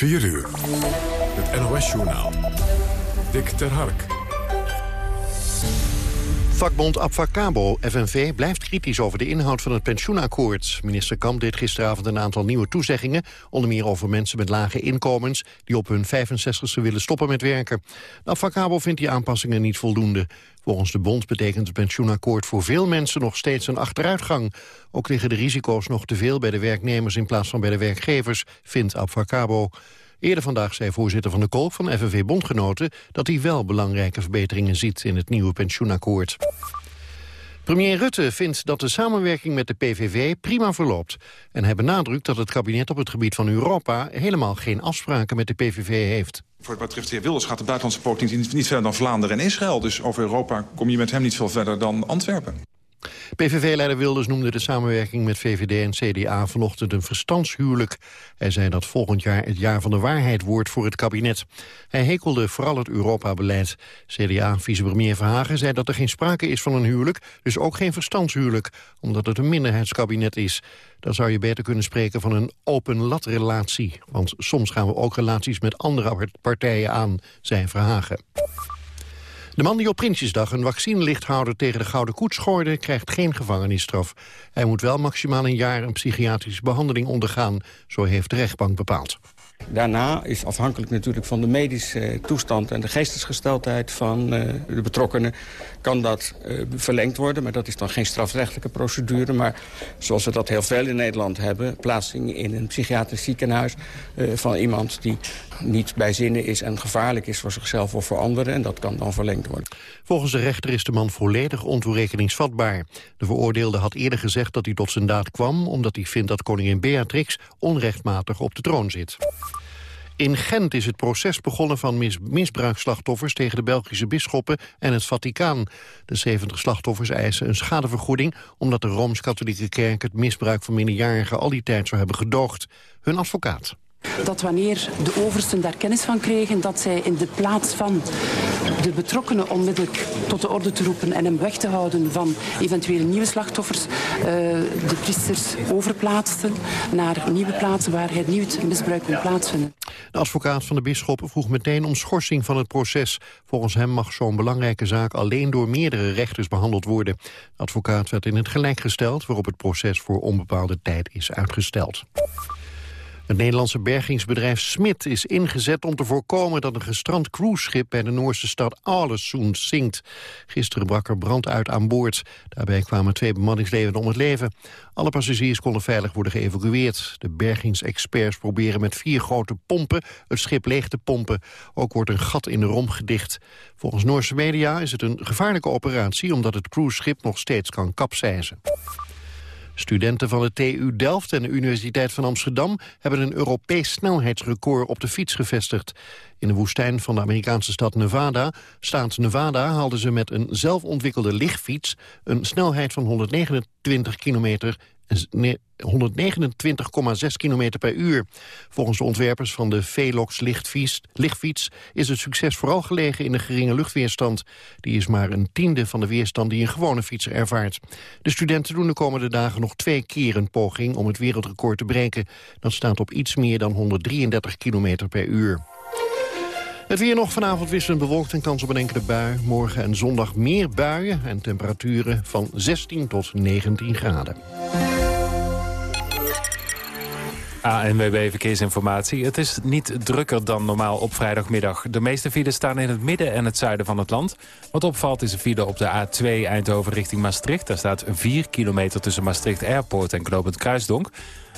4 uur. Het NOS-journaal. Dick ter Hark. Vakbond Abfacabo, FNV, blijft kritisch over de inhoud van het pensioenakkoord. Minister Kamp deed gisteravond een aantal nieuwe toezeggingen... onder meer over mensen met lage inkomens... die op hun 65ste willen stoppen met werken. Abfacabo vindt die aanpassingen niet voldoende. Volgens de bond betekent het pensioenakkoord voor veel mensen nog steeds een achteruitgang. Ook liggen de risico's nog te veel bij de werknemers in plaats van bij de werkgevers, vindt Abfacabo. Eerder vandaag zei voorzitter van de Kolk van FNV Bondgenoten... dat hij wel belangrijke verbeteringen ziet in het nieuwe pensioenakkoord. Premier Rutte vindt dat de samenwerking met de PVV prima verloopt. En hij benadrukt dat het kabinet op het gebied van Europa... helemaal geen afspraken met de PVV heeft. Voor wat betreft de heer Wilders gaat de buitenlandse politiek niet, niet verder dan Vlaanderen en Israël. Dus over Europa kom je met hem niet veel verder dan Antwerpen. PVV-leider Wilders noemde de samenwerking met VVD en CDA vanochtend een verstandshuwelijk. Hij zei dat volgend jaar het jaar van de waarheid wordt voor het kabinet. Hij hekelde vooral het Europa-beleid. CDA-vicepremier Verhagen zei dat er geen sprake is van een huwelijk, dus ook geen verstandshuwelijk, omdat het een minderheidskabinet is. Dan zou je beter kunnen spreken van een open latrelatie. Want soms gaan we ook relaties met andere partijen aan, zei Verhagen. De man die op Prinsjesdag een vaccinelichthouder tegen de Gouden Koets gooide... krijgt geen gevangenisstraf. Hij moet wel maximaal een jaar een psychiatrische behandeling ondergaan. Zo heeft de rechtbank bepaald. Daarna is afhankelijk natuurlijk van de medische toestand en de geestesgesteldheid van uh, de betrokkenen... kan dat uh, verlengd worden, maar dat is dan geen strafrechtelijke procedure. Maar zoals we dat heel veel in Nederland hebben... plaatsing in een psychiatrisch ziekenhuis van iemand die niet bij zinnen is... en gevaarlijk is voor zichzelf of voor anderen. En dat kan dan verlengd worden. Volgens de rechter is de man volledig ontoerekeningsvatbaar. De veroordeelde had eerder gezegd dat hij tot zijn daad kwam... omdat hij vindt dat koningin Beatrix onrechtmatig op de troon zit. In Gent is het proces begonnen van mis misbruikslachtoffers tegen de Belgische bisschoppen en het Vaticaan. De 70 slachtoffers eisen een schadevergoeding omdat de Rooms-Katholieke Kerk het misbruik van minderjarigen al die tijd zou hebben gedoogd. Hun advocaat. Dat wanneer de oversten daar kennis van kregen, dat zij in de plaats van de betrokkenen onmiddellijk tot de orde te roepen en hem weg te houden van eventuele nieuwe slachtoffers, uh, de priesters overplaatsten naar nieuwe plaatsen waar het nieuw misbruik kon plaatsvinden. De advocaat van de bisschoppen vroeg meteen om schorsing van het proces. Volgens hem mag zo'n belangrijke zaak alleen door meerdere rechters behandeld worden. De advocaat werd in het gelijk gesteld, waarop het proces voor onbepaalde tijd is uitgesteld. Het Nederlandse bergingsbedrijf Smit is ingezet om te voorkomen dat een gestrand cruiseschip bij de Noorse stad Alesund zinkt. Gisteren brak er brand uit aan boord. Daarbij kwamen twee bemanningsleden om het leven. Alle passagiers konden veilig worden geëvacueerd. De bergingsexperts proberen met vier grote pompen het schip leeg te pompen. Ook wordt een gat in de romp gedicht. Volgens Noorse media is het een gevaarlijke operatie omdat het cruiseschip nog steeds kan kapseizen. Studenten van de TU Delft en de Universiteit van Amsterdam... hebben een Europees snelheidsrecord op de fiets gevestigd. In de woestijn van de Amerikaanse stad Nevada, staat Nevada... haalden ze met een zelfontwikkelde lichtfiets... een snelheid van 129 kilometer 129,6 km per uur. Volgens de ontwerpers van de Velox lichtfiets, is het succes vooral gelegen in de geringe luchtweerstand. Die is maar een tiende van de weerstand die een gewone fietser ervaart. De studenten doen de komende dagen nog twee keer een poging om het wereldrecord te breken. Dat staat op iets meer dan 133 km per uur. Het weer nog vanavond wisselend bewolkt en kans op een enkele bui. Morgen en zondag meer buien en temperaturen van 16 tot 19 graden. ANWB Verkeersinformatie. Het is niet drukker dan normaal op vrijdagmiddag. De meeste files staan in het midden en het zuiden van het land. Wat opvalt is een file op de A2 Eindhoven richting Maastricht. Daar staat 4 kilometer tussen Maastricht Airport en Knopend Kruisdonk.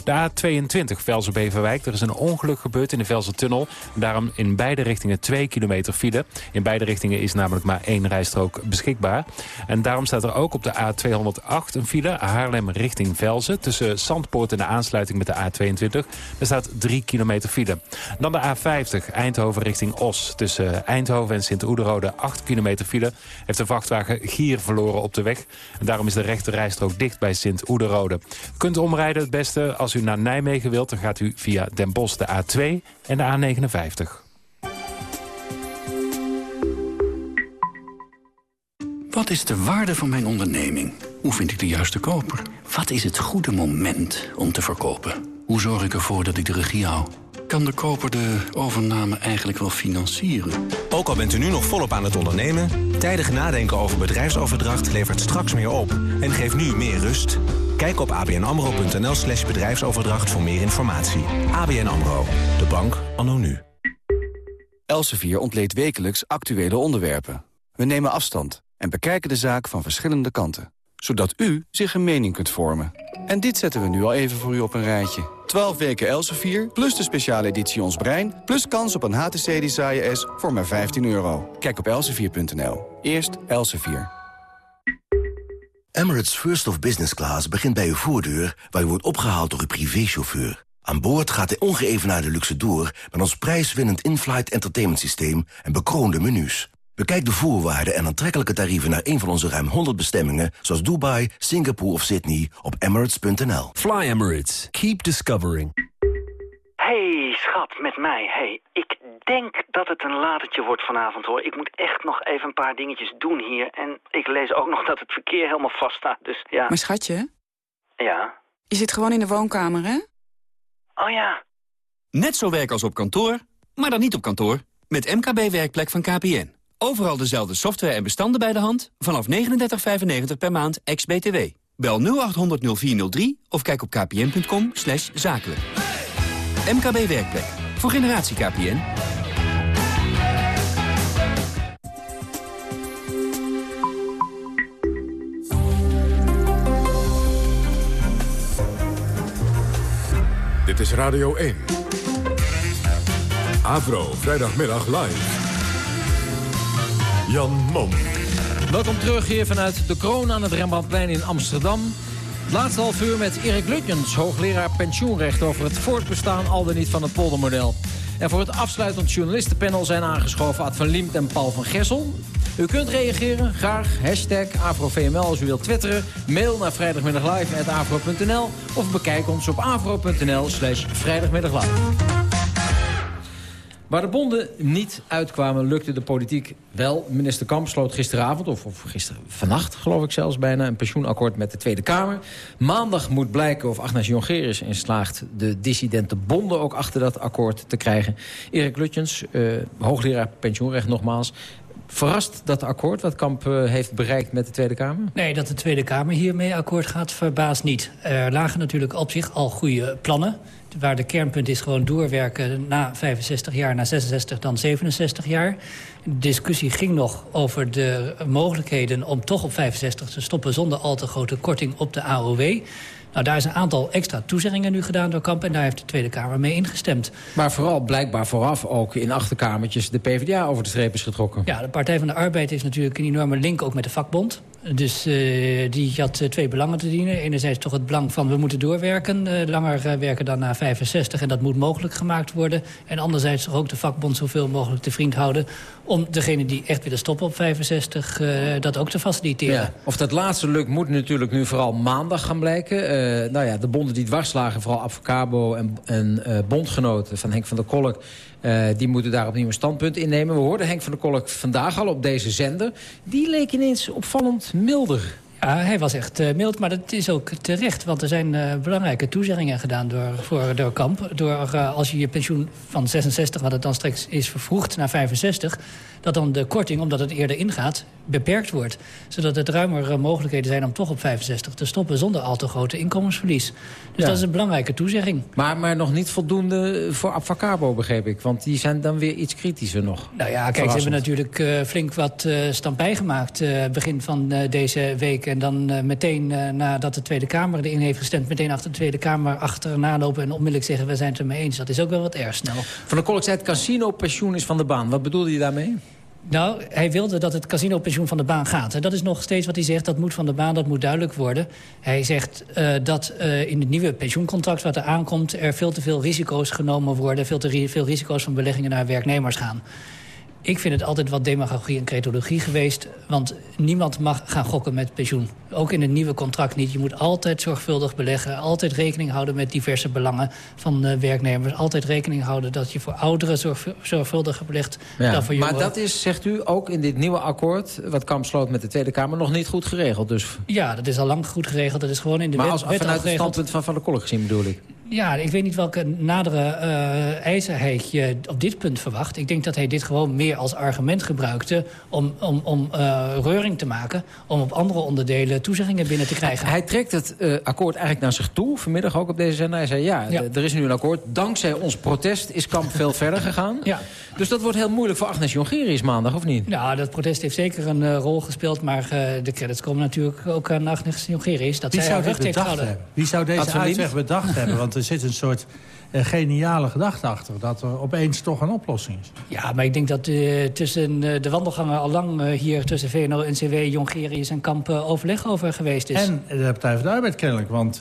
De A22 Velsen-Beverwijk. Er is een ongeluk gebeurd in de Velsen-tunnel. Daarom in beide richtingen 2 kilometer file. In beide richtingen is namelijk maar één rijstrook beschikbaar. En daarom staat er ook op de A208 een file. Haarlem richting Velsen. Tussen Zandpoort en de aansluiting met de A22. Er staat 3 kilometer file. Dan de A50 Eindhoven richting Os. Tussen Eindhoven en Sint-Oederode 8 kilometer file. Heeft de vrachtwagen gier verloren op de weg. En daarom is de rechte rijstrook dicht bij Sint-Oederode. Kunt omrijden het beste als u naar Nijmegen wilt, dan gaat u via Den Bosch de A2 en de A59. Wat is de waarde van mijn onderneming? Hoe vind ik de juiste koper? Wat is het goede moment om te verkopen? Hoe zorg ik ervoor dat ik de regie hou? Kan de koper de overname eigenlijk wel financieren? Ook al bent u nu nog volop aan het ondernemen... tijdig nadenken over bedrijfsoverdracht levert straks meer op... en geeft nu meer rust. Kijk op abnamro.nl slash bedrijfsoverdracht voor meer informatie. ABN AMRO, de bank anno nu. Elsevier ontleedt wekelijks actuele onderwerpen. We nemen afstand en bekijken de zaak van verschillende kanten. Zodat u zich een mening kunt vormen. En dit zetten we nu al even voor u op een rijtje. 12 weken Elsevier, plus de speciale editie Ons Brein... plus kans op een HTC Desire S voor maar 15 euro. Kijk op elsevier.nl. Eerst Elsevier. Emirates First of Business Class begint bij uw voordeur... waar u wordt opgehaald door uw privéchauffeur. Aan boord gaat de ongeëvenaarde luxe door... met ons prijswinnend in-flight entertainment systeem en bekroonde menus. Bekijk de voorwaarden en aantrekkelijke tarieven naar een van onze ruim 100 bestemmingen... zoals Dubai, Singapore of Sydney op emirates.nl. Fly Emirates. Keep discovering. Hey, schat, met mij. Hey, ik denk dat het een latertje wordt vanavond, hoor. Ik moet echt nog even een paar dingetjes doen hier. En ik lees ook nog dat het verkeer helemaal vast staat, dus ja. Maar schatje? Ja? Je zit gewoon in de woonkamer, hè? Oh ja. Net zo werk als op kantoor, maar dan niet op kantoor. Met MKB Werkplek van KPN. Overal dezelfde software en bestanden bij de hand. Vanaf 39,95 per maand, ex-BTW. Bel 0800 0403 of kijk op kpn.com slash zakelijk. MKB Werkplek. Voor generatie KPN. Dit is Radio 1. Avro, vrijdagmiddag live. Jan Mom. Welkom terug hier vanuit de kroon aan het Rembrandtplein in Amsterdam. Laatste half uur met Erik Lutjens, hoogleraar pensioenrecht... over het voortbestaan al dan niet van het poldermodel. En voor het afsluitend journalistenpanel zijn aangeschoven... Ad van Liemt en Paul van Gessel. U kunt reageren, graag, hashtag AfroVML als u wilt twitteren. Mail naar vrijdagmiddaglive.afro.nl of bekijk ons op afro.nl slash vrijdagmiddaglive. Waar de bonden niet uitkwamen, lukte de politiek wel. Minister Kamp sloot gisteravond, of, of gisteren vannacht geloof ik zelfs bijna... een pensioenakkoord met de Tweede Kamer. Maandag moet blijken of Agnes Jongerius in slaagt... de dissidente bonden ook achter dat akkoord te krijgen. Erik Lutjens, uh, hoogleraar pensioenrecht nogmaals. Verrast dat akkoord wat Kamp uh, heeft bereikt met de Tweede Kamer? Nee, dat de Tweede Kamer hiermee akkoord gaat, verbaast niet. Er lagen natuurlijk op zich al goede plannen waar de kernpunt is gewoon doorwerken na 65 jaar, na 66, dan 67 jaar. De discussie ging nog over de mogelijkheden om toch op 65 te stoppen... zonder al te grote korting op de AOW. Nou, daar is een aantal extra toezeggingen nu gedaan door Kamp... en daar heeft de Tweede Kamer mee ingestemd. Maar vooral blijkbaar vooraf ook in achterkamertjes de PvdA over de streep is getrokken. Ja, de Partij van de Arbeid is natuurlijk een enorme link ook met de vakbond. Dus uh, die had uh, twee belangen te dienen. Enerzijds toch het belang van we moeten doorwerken. Uh, langer werken dan na 65 en dat moet mogelijk gemaakt worden. En anderzijds toch ook de vakbond zoveel mogelijk te vriend houden... om degene die echt willen stoppen op 65 dat ook te faciliteren. Ja, of dat laatste lukt moet natuurlijk nu vooral maandag gaan blijken. nou ja, de bonden die dwars lagen, vooral Avocabo en, en bondgenoten van Henk van der Kolk... Uh, die moeten daar opnieuw een standpunt innemen. We hoorden Henk van der Kolk vandaag al op deze zender. Die leek ineens opvallend milder. Ja, hij was echt uh, mild, maar dat is ook terecht. Want er zijn uh, belangrijke toezeggingen gedaan door, voor, door Kamp. Door als je je pensioen van 66, wat het dan straks is vervroegd naar 65 dat dan de korting, omdat het eerder ingaat, beperkt wordt. Zodat het ruimer eh, mogelijkheden zijn om toch op 65 te stoppen... zonder al te grote inkomensverlies. Dus dat is een belangrijke toezegging. Maar, maar nog niet voldoende voor Avacabo, begreep ik. Want die zijn dan weer iets kritischer nog. Nou ja, kijk, ze hebben natuurlijk uh, flink wat uh, stampij gemaakt... Uh, begin van deze week. En dan meteen nadat de Tweede Kamer erin heeft gestemd... meteen achter de Tweede Kamer achterna lopen... en onmiddellijk zeggen, we zijn het ermee eens. Dat is ook wel wat erg snel. Van de Kolk zei het casino-pensioen is van de baan. Wat bedoelde je daarmee? Nou, hij wilde dat het casinopensioen van de baan gaat. En dat is nog steeds wat hij zegt, dat moet van de baan, dat moet duidelijk worden. Hij zegt uh, dat uh, in het nieuwe pensioencontract wat er aankomt... er veel te veel risico's genomen worden... veel te veel risico's van beleggingen naar werknemers gaan. Ik vind het altijd wat demagogie en cretologie geweest. Want niemand mag gaan gokken met pensioen. Ook in het nieuwe contract niet. Je moet altijd zorgvuldig beleggen. Altijd rekening houden met diverse belangen van uh, werknemers. Altijd rekening houden dat je voor ouderen zorg, zorgvuldiger belegt ja, dan voor jongeren. Maar dat is, zegt u, ook in dit nieuwe akkoord... wat Kamp sloot met de Tweede Kamer, nog niet goed geregeld. Dus. Ja, dat is al lang goed geregeld. Dat is gewoon in de maar wet, als, wet vanuit het standpunt van Van der Kolk gezien bedoel ik? Ja, ik weet niet welke nadere uh, ijzerheid je op dit punt verwacht. Ik denk dat hij dit gewoon meer als argument gebruikte... om, om, om uh, reuring te maken, om op andere onderdelen toezeggingen binnen te krijgen. Hij trekt het uh, akkoord eigenlijk naar zich toe, vanmiddag ook op deze zender. Hij zei, ja, ja. er is nu een akkoord. Dankzij ons protest is Kamp veel verder gegaan. Ja. Dus dat wordt heel moeilijk voor Agnes Jongerius maandag, of niet? Nou, dat protest heeft zeker een rol gespeeld... maar de credits komen natuurlijk ook aan Agnes Jongerius. Dat Wie zij zou dit bedacht hebben? Wie zou deze uitweg bedacht hebben? Want er zit een soort geniale gedachte achter. Dat er opeens toch een oplossing is. Ja, maar ik denk dat uh, tussen uh, de wandelgangen al lang hier tussen VNO, NCW, Jongerius en Kamp overleg over geweest is. En de Partij van de Arbeid kennelijk. Want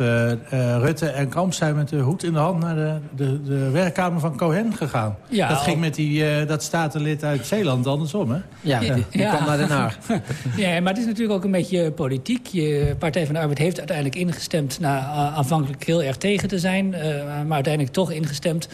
Rutte en Kamp zijn met de hoed in de hand naar de, de, de werkkamer van Cohen gegaan. Ja, dat ging met die, dat statenlid uit Zeeland andersom, hè? Ja, die ja. kwam naar Den Haag. ja, maar het is natuurlijk ook een beetje politiek. Je Partij van de Arbeid heeft uiteindelijk ingestemd... na aanvankelijk heel erg tegen te zijn, maar uiteindelijk toch ingestemd.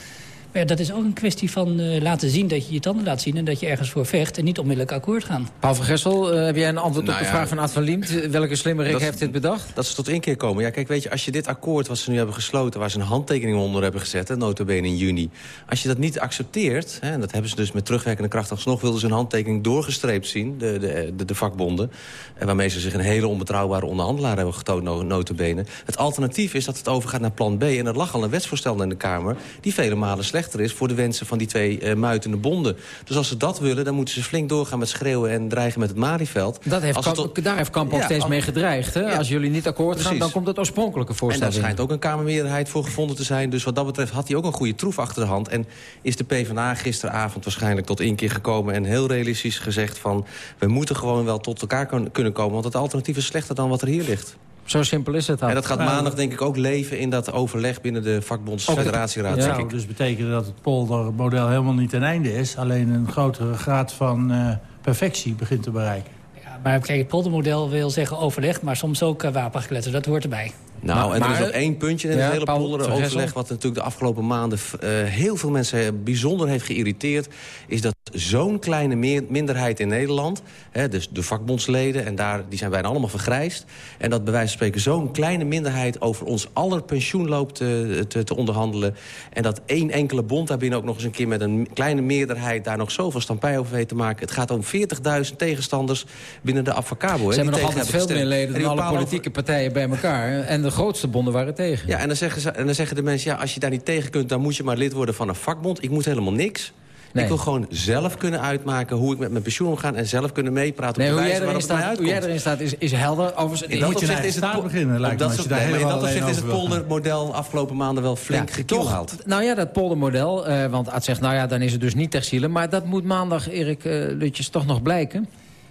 Maar ja, dat is ook een kwestie van uh, laten zien dat je je tanden laat zien... en dat je ergens voor vecht en niet onmiddellijk akkoord gaan. Paul van Gessel, uh, heb jij een antwoord nou op de ja, vraag van Ad van Liemt? Welke slimmerik heeft dit bedacht? Dat ze tot één keer komen. Ja, kijk, weet je, als je dit akkoord wat ze nu hebben gesloten... waar ze een handtekening onder hebben gezet, notabene in juni... als je dat niet accepteert, hè, en dat hebben ze dus met terugwerkende kracht alsnog... wilden ze een handtekening doorgestreept zien, de, de, de, de vakbonden... en waarmee ze zich een hele onbetrouwbare onderhandelaar hebben getoond, notabene. Het alternatief is dat het overgaat naar plan B... en er lag al een wetsvoorstel in de Kamer... die vele malen slechter is voor de wensen van die twee uh, muitende bonden. Dus als ze dat willen, dan moeten ze flink doorgaan met schreeuwen... en dreigen met het Marieveld. Dat heeft Kamp, Daar heeft Kamp ook steeds mee gedreigd. Hè? Als jullie niet akkoord Precies. gaan, dan komt het oorspronkelijke voorstel En daar schijnt ook een Kamermeerderheid voor gevonden te zijn. Dus wat dat betreft had hij ook een goede troef achter de hand. En is de PvdA gisteravond waarschijnlijk tot één keer gekomen... en heel realistisch gezegd van... we moeten gewoon wel tot elkaar kunnen komen... want het alternatief is slechter dan wat er hier ligt. Zo simpel is het dan. En dat gaat maandag denk ik ook leven in dat overleg binnen de vakbondsfederatieraad. Zou dus betekenen dat het poldermodel helemaal niet ten einde is. Alleen een grotere graad van uh, perfectie begint te bereiken. Ja, maar kijk, het poldermodel wil zeggen overleg, maar soms ook uh, wapengeletterd. Dat hoort erbij. Nou, en er is nog één puntje in het hele overleg... wat natuurlijk de afgelopen maanden uh, heel veel mensen bijzonder heeft geïrriteerd... is dat zo'n kleine minderheid in Nederland, hè, dus de vakbondsleden... en daar, die zijn bijna allemaal vergrijsd... en dat bij wijze van spreken zo'n kleine minderheid... over ons aller pensioen loopt te, te, te, onderhandelen... en dat één enkele bond daarbinnen ook nog eens een keer... met een kleine meerderheid daar nog zoveel stampij over weet te maken. Het gaat om 40.000 tegenstanders binnen de Avacabo. Ze hebben nog altijd veel meer leden dan alle politieke partijen bij elkaar. En de grootste bonden waren tegen. Ja, en dan, zeggen ze, en dan zeggen de mensen... ja, als je daar niet tegen kunt, dan moet je maar lid worden van een vakbond. Ik moet helemaal niks. Nee. Ik wil gewoon zelf kunnen uitmaken hoe ik met mijn pensioen omga... en zelf kunnen meepraten nee, op de wijze staat, Hoe jij erin staat is, is helder. Overigens, in dat opzicht is het beginnen, lijkt dat, me, nee, in dat opzicht is het poldermodel afgelopen maanden wel flink ja, gekielhaald. Nou ja, dat poldermodel, uh, want Ad zegt... nou ja, dan is het dus niet textiele. Maar dat moet maandag, Erik uh, Lutjes, toch nog blijken.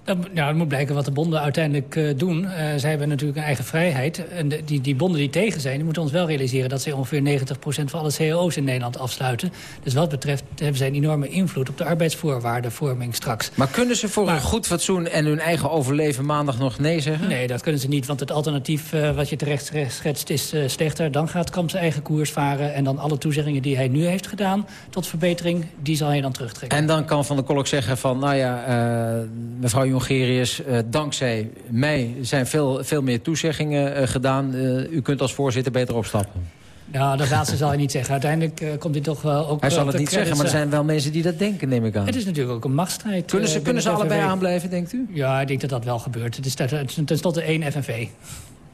Dat, ja, het moet blijken wat de bonden uiteindelijk uh, doen. Uh, zij hebben natuurlijk een eigen vrijheid. En de, die, die bonden die tegen zijn, die moeten ons wel realiseren... dat zij ongeveer 90% van alle cao's in Nederland afsluiten. Dus wat betreft hebben zij een enorme invloed... op de arbeidsvoorwaardenvorming straks. Maar kunnen ze voor maar, een goed fatsoen en hun eigen overleven maandag nog nee zeggen? Nee, dat kunnen ze niet. Want het alternatief uh, wat je terecht schetst is slechter. Dan gaat Kamp zijn eigen koers varen. En dan alle toezeggingen die hij nu heeft gedaan tot verbetering... die zal hij dan terugtrekken. En dan kan Van der Kolk zeggen van... nou ja, mevrouw Jongerius, uh, dankzij mij zijn veel, veel meer toezeggingen uh, gedaan. Uh, u kunt als voorzitter beter opstappen. Nou, dat laatste zal hij niet zeggen. Uiteindelijk komt dit toch wel ook... Hij zal het niet zeggen, maar er zijn wel mensen die dat denken, neem ik aan. Het is natuurlijk ook een machtsstrijd. Kunnen ze, kunnen ze allebei aanblijven, denkt u? Ja, ik denk dat dat wel gebeurt. Het is tenslotte één FNV.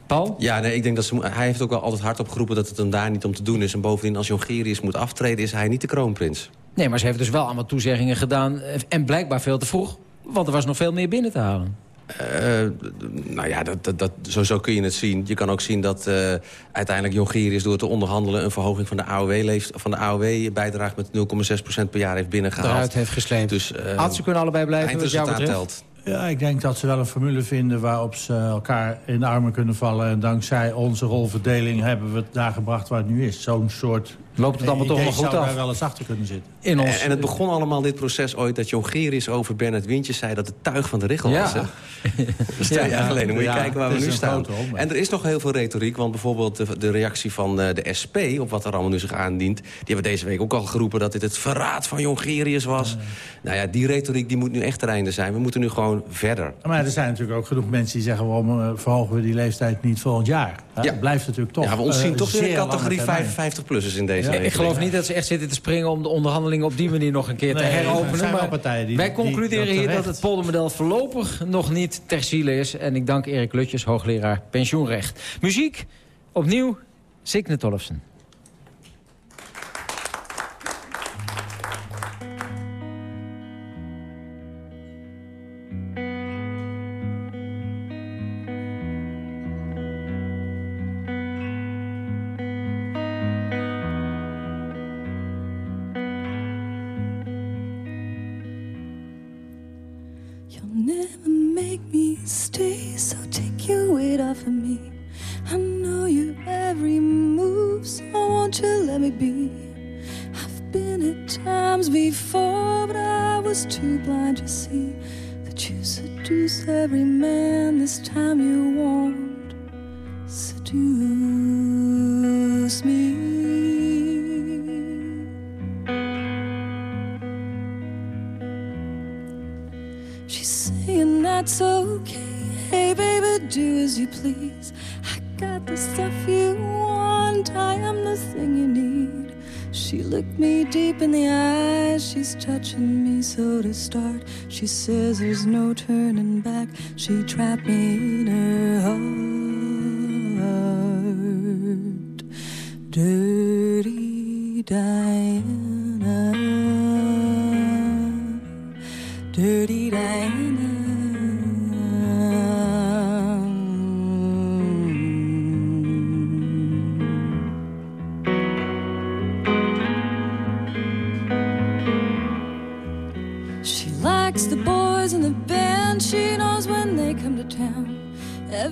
Paul? Ja, nee, ik denk dat ze, hij heeft ook wel altijd hard opgeroepen dat het hem daar niet om te doen is. En bovendien, als Jongerius moet aftreden, is hij niet de kroonprins. Nee, maar ze heeft dus wel allemaal toezeggingen gedaan. En blijkbaar veel te vroeg. Want er was nog veel meer binnen te halen. Uh, nou ja, dat, dat, dat, zo, zo kun je het zien. Je kan ook zien dat uh, uiteindelijk Jongerius door te onderhandelen... een verhoging van de AOW-bijdrage AOW met 0,6% per jaar heeft binnengehaald. Eruit heeft gesleept. Dus, uh, Had ze kunnen allebei blijven, wat jou betreft? Telt. Ja, ik denk dat ze wel een formule vinden waarop ze elkaar in de armen kunnen vallen. En dankzij onze rolverdeling hebben we het daar gebracht waar het nu is. Zo'n soort Loopt het allemaal toch nog goed af? daar wel eens achter kunnen zitten. In ons... En het begon allemaal dit proces ooit dat Jongerius over Bernard Wintjes zei... dat het tuig van de richel Ja. was. Hè? Dat is twee jaar geleden. Moet je Ja, kijken waar we nu staan. En er is nog heel veel retoriek. Want bijvoorbeeld de, de reactie van eh, de SP op wat er allemaal nu zich aandient... die hebben deze week ook al geroepen dat dit het verraad van Jongerius was. Nou ja, die retoriek die moet nu echt ter einde zijn. We moeten nu gewoon verder. Maar er zijn natuurlijk ook genoeg mensen die zeggen... waarom eh, verhogen we die leeftijd niet volgend jaar? Ja, Het blijft natuurlijk toch ja, we ontzien eh, toch weer zeer de categorie lange termijn. 55-plussers in deze Ja, ik geloof niet dat ze echt zitten te springen om de onderhandelingen op die manier nog een keer te Nee, er heropenen. maar partijen die- wij die concluderen dat hier dat het poldermodel voorlopig nog niet ter ziele is. En ik dank Erik Lutjes, hoogleraar pensioenrecht. Muziek, opnieuw Signe Tollefsen. She says there's no turning back. She trapped me in her heart. Dirty Diana.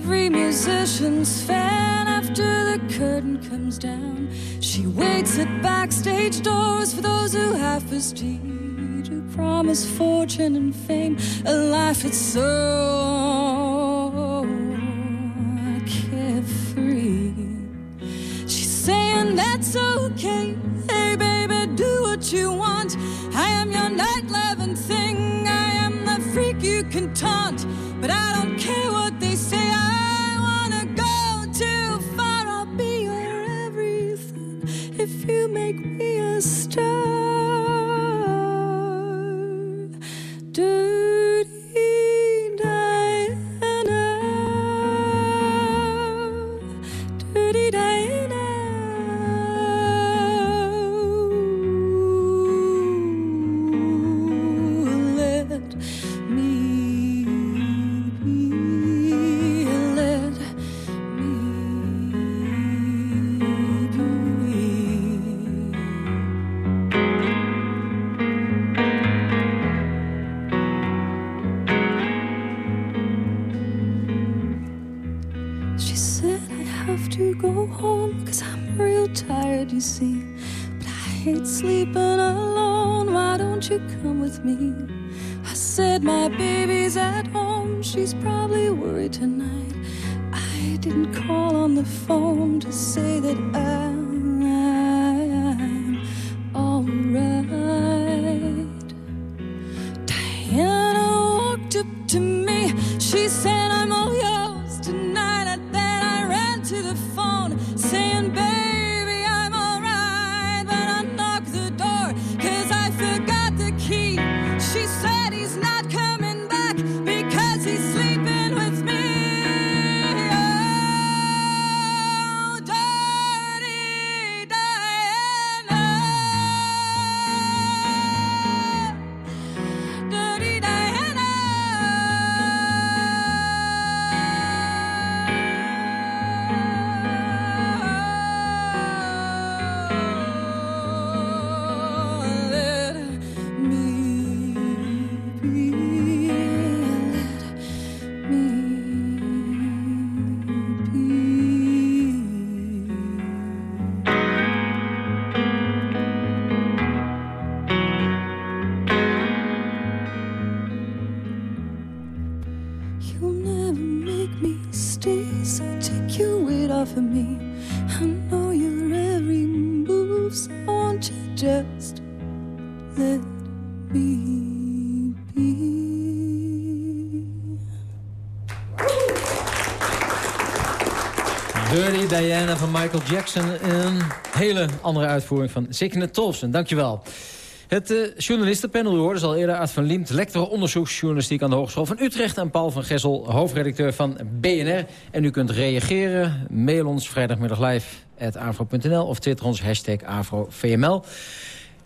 Every musician's fan after the curtain comes down. She waits at backstage doors for those who have prestige, who promise fortune and fame, a life that's so carefree. She's saying that's okay. Hey, baby, do what you want. I am your night loving thing. I am the freak you can taunt. But I don't care Michael Jackson. Een hele andere uitvoering van Signet Thompson. Dankjewel. Het uh, journalistenpanel, u hoorde zal eerder Art van Liemt... lector onderzoeksjournalistiek aan de Hogeschool van Utrecht... en Paul van Gessel, hoofdredacteur van BNR. En u kunt reageren. Mail ons vrijdagmiddag live afro.nl of twitter ons hashtag AfroVML.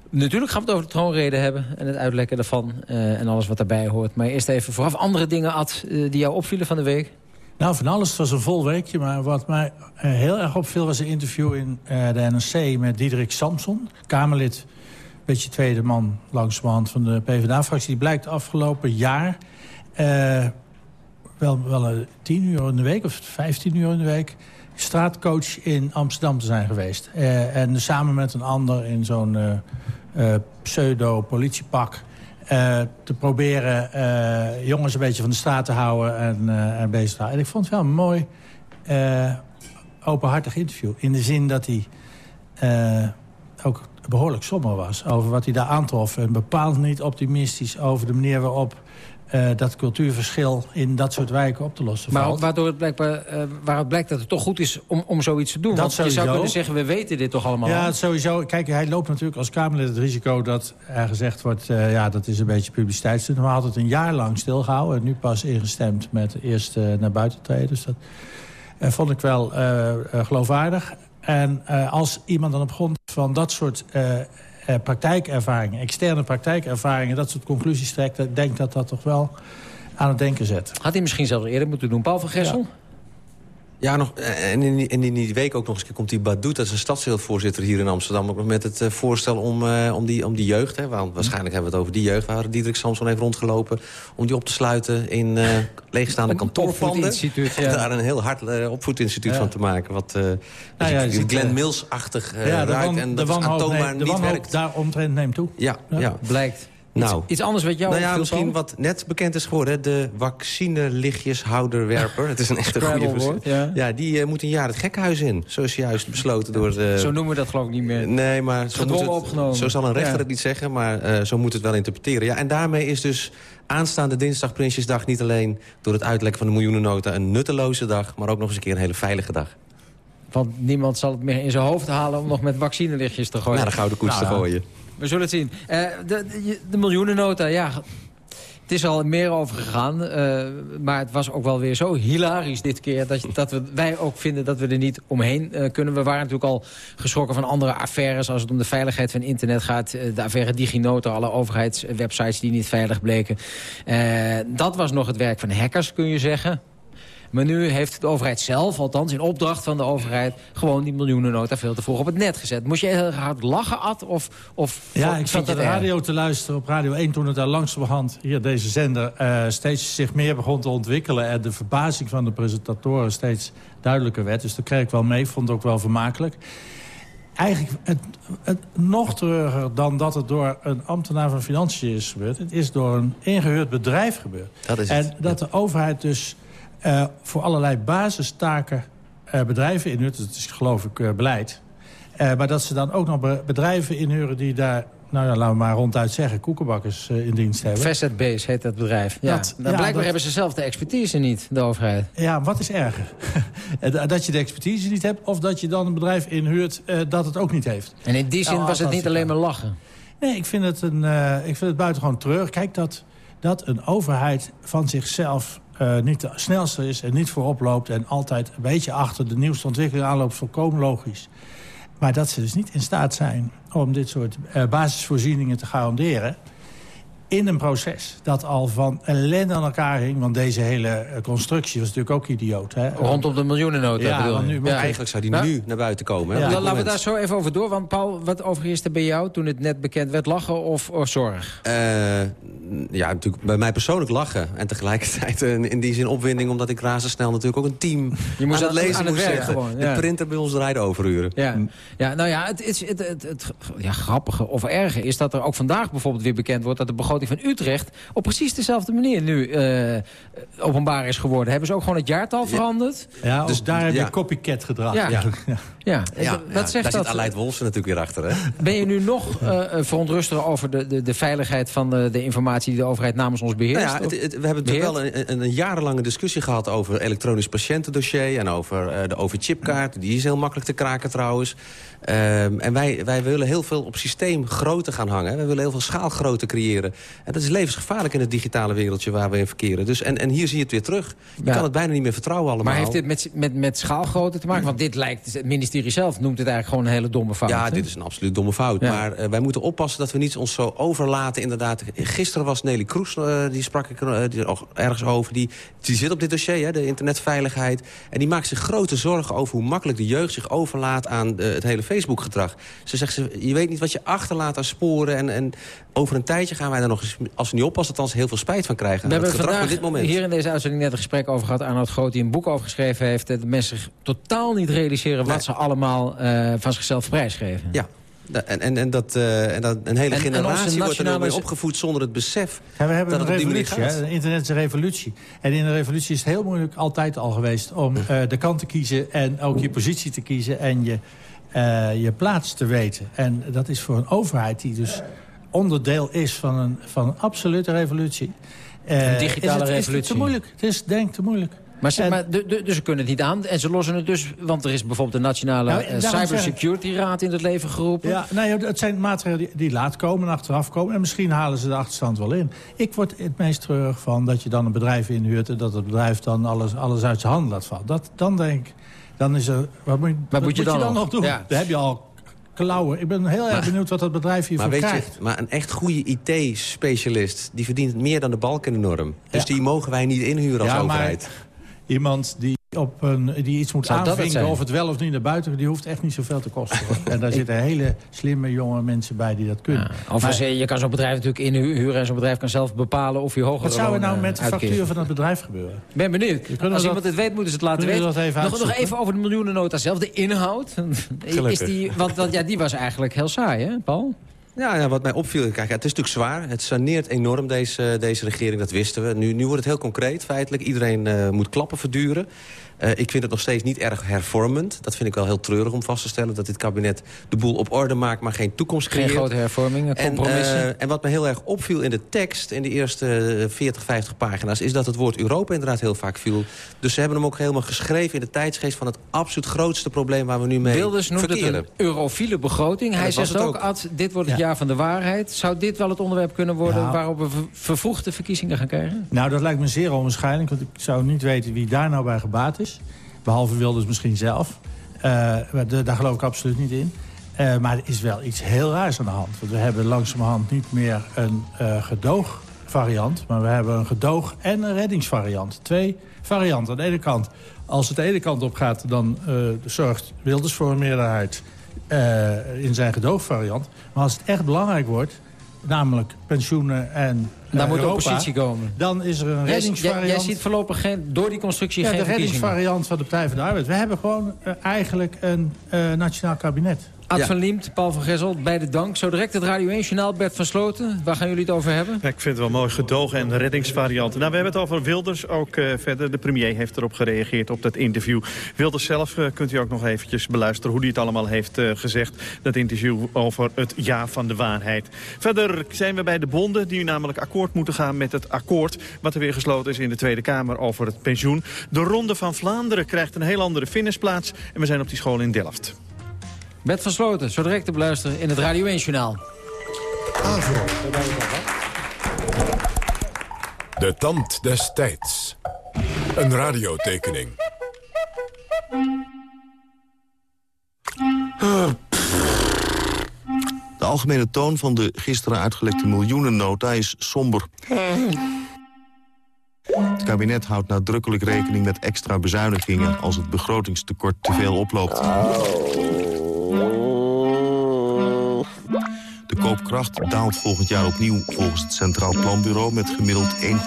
Natuurlijk gaan we het over de troonrede hebben en het uitlekken daarvan... Uh, en alles wat daarbij hoort. Maar eerst even vooraf andere dingen, Ad, uh, die jou opvielen van de week... Nou, van alles. Het was een vol weekje. Maar wat mij uh, heel erg opviel was een interview in uh, de NRC met Diederik Samson. Kamerlid, beetje tweede man langzamerhand van de PvdA-fractie. Die blijkt afgelopen jaar uh, wel, wel tien uur in de week of vijftien uur in de week... straatcoach in Amsterdam te zijn geweest. en samen met een ander in zo'n pseudo-politiepak... Uh, te proberen uh, jongens een beetje van de straat te houden en, uh, en bezig te houden. En ik vond het wel een mooi, openhartig interview. In de zin dat hij ook behoorlijk somber was over wat hij daar aantrof. En bepaald niet optimistisch over de manier waarop uh, dat cultuurverschil in dat soort wijken op te lossen maar valt. waardoor het blijkbaar, uh, waaruit blijkt dat het toch goed is om, om zoiets te doen. Dat Want sowieso. je zou kunnen zeggen, we weten dit toch allemaal Ja, sowieso. Kijk, hij loopt natuurlijk als Kamerlid het risico dat er gezegd wordt... Uh, ja, dat is een beetje publiciteitsstunt. Maar had het een jaar lang stilgehouden. En nu pas ingestemd met eerst naar buiten treden. Dus dat vond ik wel geloofwaardig. En als iemand dan op grond van dat soort uh, praktijkervaringen, externe praktijkervaringen... dat soort conclusies trekt, ik denk dat dat toch wel aan het denken zet. Had hij misschien zelfs eerder moeten doen, Paul van Gessel? Ja. Ja, nog, en in, die, in die week ook nog eens een keer komt die Badoet... dat is een stadsdeelvoorzitter hier in Amsterdam... ook nog met het uh, voorstel om, uh, om, die, om die jeugd... Hè, want waarschijnlijk hebben we het over die jeugd... waar Diederik Samson heeft rondgelopen... om die op te sluiten in uh, leegstaande kantoorpanden. Ja. daar een heel hard uh, opvoedinstituut ja. van te maken. Wat uh, nou ja, die Glenn Mills-achtig uh, ja, ruikt wan, en dat is aantoonbaar niet werkt. daaromtrent neemt toe. Ja, ja. ja. blijkt. Nou, iets, iets, anders wat jou nou ja, misschien van? wat net bekend is geworden. De vaccinelichtjeshouderwerper. het is een echte goede woord. Ja. ja, die uh, moet een jaar het gekkenhuis in. Zo is juist besloten door... De... Zo noemen we dat geloof ik niet meer. Nee, maar zo, moet het, opgenomen. zo zal een rechter ja. het niet zeggen. Maar uh, zo moet het wel interpreteren. Ja, en daarmee is dus aanstaande dinsdag Prinsjesdag... niet alleen door het uitlekken van de miljoenennota... een nutteloze dag, maar ook nog eens een keer een hele veilige dag. Want niemand zal het meer in zijn hoofd halen om nog met vaccinelichtjes te gooien. Naar de gouden koets nou, te gooien. We zullen het zien. Uh, de, miljoenennota, ja... Het is al meer over gegaan, uh, maar het was ook wel weer zo hilarisch dit keer... dat, dat we, wij ook vinden dat we er niet omheen uh, kunnen. We waren natuurlijk al geschrokken van andere affaires... als het om de veiligheid van internet gaat. de affaire DigiNota, alle overheidswebsites die niet veilig bleken. dat was nog het werk van hackers, kun je zeggen. Maar nu heeft de overheid zelf, althans in opdracht van de overheid... gewoon die miljoenennota veel te vroeg op het net gezet. Moest je heel hard lachen, Ad? Of, of ja, ik zat de radio te luisteren op Radio 1 toen het daar langzamerhand... hier deze zender uh, steeds zich meer begon te ontwikkelen... en de verbazing van de presentatoren steeds duidelijker werd. Dus dat kreeg ik wel mee, vond het ook wel vermakelijk eigenlijk het, het, nog treuriger dan dat het door een ambtenaar van Financiën is gebeurd. Het is door een ingehuurd bedrijf gebeurd. Dat is en het. dat de overheid dus uh, voor allerlei basistaken uh, bedrijven inhuurt. Dat is geloof ik uh, beleid. maar dat ze dan ook nog be bedrijven inhuren die daar... Nou ja, laten we maar ronduit zeggen, koekenbakkers in dienst hebben. Facet Base heet dat bedrijf. Ja. Dat, nou, blijkbaar dat... hebben ze zelf de expertise niet, de overheid. Ja, wat is erger? dat je de expertise niet hebt... of dat je dan een bedrijf inhuurt dat het ook niet heeft. En in die zin nou, was het niet alleen maar lachen? Nee, ik vind het, een, ik vind het buitengewoon treurig. Kijk, dat, dat een overheid van zichzelf uh, niet de snelste is en niet voorop loopt... en altijd een beetje achter de nieuwste ontwikkeling aanloopt, volkomen logisch. Maar dat ze dus niet in staat zijn om dit soort uh, basisvoorzieningen te garanderen... in een proces dat al van ellende aan elkaar hing... want deze hele constructie was natuurlijk ook idioot. Hè? Rondom de miljoenennota ja, bedoel nu, ja, Eigenlijk zou die nu naar buiten komen. Hè, ja. Laten we daar zo even over door. Want Paul, wat overheerste bij jou toen het net bekend werd? Lachen of, of zorg? Uh, ja, natuurlijk bij mij persoonlijk lachen. En tegelijkertijd in die zin opwinding... omdat ik razendsnel natuurlijk ook een team Je moest aan het lezen aan het moest werk zetten. gewoon, ja. De printer bij ons draaide overuren. Ja, ja nou ja, het, het, het, het, het ja, grappige of erge is dat er ook vandaag bijvoorbeeld weer bekend wordt... dat de begroting van Utrecht op precies dezelfde manier nu uh, openbaar is geworden. Hebben ze ook gewoon het jaartal veranderd? Ja, dus daar heb je copycat gedrag. Ja. Ja. Ja, Ja, wat ja, zegt daar dat? zit Aleid Wolfsen natuurlijk weer achter. Hè? Ben je nu nog uh, verontrustiger over de, de, de veiligheid van de, de, informatie die de overheid namens ons beheerst? Nou ja, het, het, we hebben natuurlijk wel een, een, een, jarenlange discussie gehad over elektronisch patiëntendossier en over uh, de overchipkaart. Die is heel makkelijk te kraken trouwens. Um, en wij, wij willen heel veel op systeemgrootte gaan hangen. Wij willen heel veel schaalgrootte creëren. En dat is levensgevaarlijk in het digitale wereldje waar we in verkeren. Dus, en, en hier zie je het weer terug. Je ja. kan het bijna niet meer vertrouwen allemaal. Maar heeft dit met, met, met schaalgrootte te maken? Want dit lijkt, het ministerie zelf noemt het eigenlijk gewoon een hele domme fout. Ja, dit is een absoluut domme fout. Ja. Maar uh, wij moeten oppassen dat we niet ons zo overlaten. Inderdaad, gisteren was Nelly Kroes, uh, die sprak ik uh, die, oh, ergens over. Die, die zit op dit dossier, hè, de internetveiligheid. En die maakt zich grote zorgen over hoe makkelijk de jeugd zich overlaat aan het hele Facebook-gedrag. Ze zegt, ze, je weet niet wat je achterlaat aan sporen. En, en over een tijdje gaan wij daar nog eens, als we niet oppassen... althans heel veel spijt van krijgen. We hebben het gedrag dit moment. hier in deze uitzending net een gesprek over gehad... Arnoud Groot die een boek over geschreven heeft... dat mensen zich totaal niet realiseren... wat Nee. ze allemaal uh, van zichzelf prijsgeven. Ja. En, en, en, dat, uh, en dat een hele En- en generatie wordt er nou nationale- mee opgevoed zonder het besef Ja, we hebben dat een het revolutie. Hè? Internet is een revolutie. En in een revolutie is het heel moeilijk altijd al geweest... om uh, de kant te kiezen en ook je positie te kiezen... en je, uh, je plaats te weten. En dat is voor een overheid die dus onderdeel is van een, van een absolute revolutie... Uh, Een digitale is het, Is revolutie. het te moeilijk. Het is denk ik te moeilijk. Maar, ze, En- maar de, de- dus ze kunnen het niet aan. En ze lossen het dus... Want er is bijvoorbeeld de Nationale Nou, eh, Cybersecurity Raad in het leven geroepen. Ja, nee, het zijn maatregelen die, die laat komen en achteraf komen. En misschien halen ze de achterstand wel in. Ik word het meest treurig van dat je dan een bedrijf inhuurt... en dat het bedrijf dan alles, alles uit zijn handen laat vallen. Dat, dan denk ik, dan is er... Wat moet, wat moet je dan nog? nog doen? Ja. Dan heb je al klauwen. Ik ben heel erg Maar- benieuwd wat dat bedrijf hiervoor Maar weet krijgt. je, maar een echt goede IT-specialist... die verdient meer dan de balk in de norm. Dus Ja. die mogen wij niet inhuren als Ja, maar overheid. Iemand die, op een, die iets moet Zou dat het aanvinken of het wel of niet naar buiten... die hoeft echt niet zoveel te kosten. en daar zitten hele slimme jonge mensen bij die dat kunnen. Overigens, Maar- je kan zo'n bedrijf natuurlijk inhuren... en zo'n bedrijf kan zelf bepalen of je hoger Wat zou er nou met de factuur van het bedrijf gebeuren? Ik ben benieuwd. Als dat- iemand het weet, moeten ze het laten we weten. dat even nog, nog even over de miljoenennota zelf. De inhoud. Is die, want, want ja, die was eigenlijk heel saai, hè, Paul? Ja, ja, wat mij opviel, kijk, het is natuurlijk zwaar. Het saneert enorm, deze, deze regering, dat wisten we. Nu, nu wordt het heel concreet, feitelijk. Iedereen eh, moet klappen verduren. Eh, ik vind het nog steeds niet erg hervormend. Dat vind ik wel heel treurig om vast te stellen... dat dit kabinet de boel op orde maakt, maar geen toekomst Geen creëert. grote hervormingen, En, compromissen. eh, en wat me heel erg opviel in de tekst, in de eerste eh, 40, 50 pagina's... is dat het woord Europa inderdaad heel vaak viel. Dus ze hebben hem ook helemaal geschreven in de tijdsgeest... van het absoluut grootste probleem waar we nu mee Wilders noemt het verkeren. een eurofiele begroting. En Hij zegt het ook, ook. Ad, dit wordt het Ja. jaar van de waarheid. Zou dit wel het onderwerp kunnen worden... Ja. waarop we ver- vervroegde verkiezingen gaan krijgen? Nou, dat lijkt me zeer onwaarschijnlijk. Want ik zou niet weten wie daar nou bij gebaat is. Behalve Wilders misschien zelf. Eh, daar geloof ik absoluut niet in. Eh, maar er is wel iets heel raars aan de hand. Want we hebben langzamerhand niet meer een eh gedoogvariant... maar we hebben een gedoog- en een reddingsvariant. Twee varianten. Aan de ene kant, als het de ene kant op gaat... dan zorgt Wilders voor een meerderheid in zijn gedoogvariant. Maar als het echt belangrijk wordt... namelijk pensioenen en Dan eh, moet de oppositie komen. dan is er een jij, reddingsvariant. jij ziet voorlopig geen, door die constructie Ja, geen de reddingsvariant van de Partij van de Arbeid. We hebben gewoon eh, eigenlijk een eh, nationaal kabinet. Ad Ja. van Liemt, Paul van Gessel, beide dank. Zo direct het Radio 1-journaal. Bert van Sloten, waar gaan jullie het over hebben? Ja, ik vind het wel mooi, gedogen en reddingsvarianten. Nou, we hebben het over Wilders ook eh, verder. De premier heeft erop gereageerd op dat interview. Wilders zelf eh, kunt u ook nog eventjes beluisteren hoe hij het allemaal heeft eh, gezegd. Dat interview over het ja van de waarheid. Verder zijn we bij de bonden die namelijk akkoord moeten gaan met het akkoord... wat er weer gesloten is in de Tweede Kamer over het pensioen. De Ronde van Vlaanderen krijgt een heel andere finishplaats. En we zijn op die school in Delft. Bert van Sloten, zo direct te beluisteren in het Radio 1-journaal. De tand des tijds. Een radiotekening. De algemene toon van de gisteren uitgelekte miljoenennota is somber. Het kabinet houdt nadrukkelijk rekening met extra bezuinigingen... als het begrotingstekort te veel oploopt. De koopkracht daalt volgend jaar opnieuw volgens het Centraal Planbureau met gemiddeld 1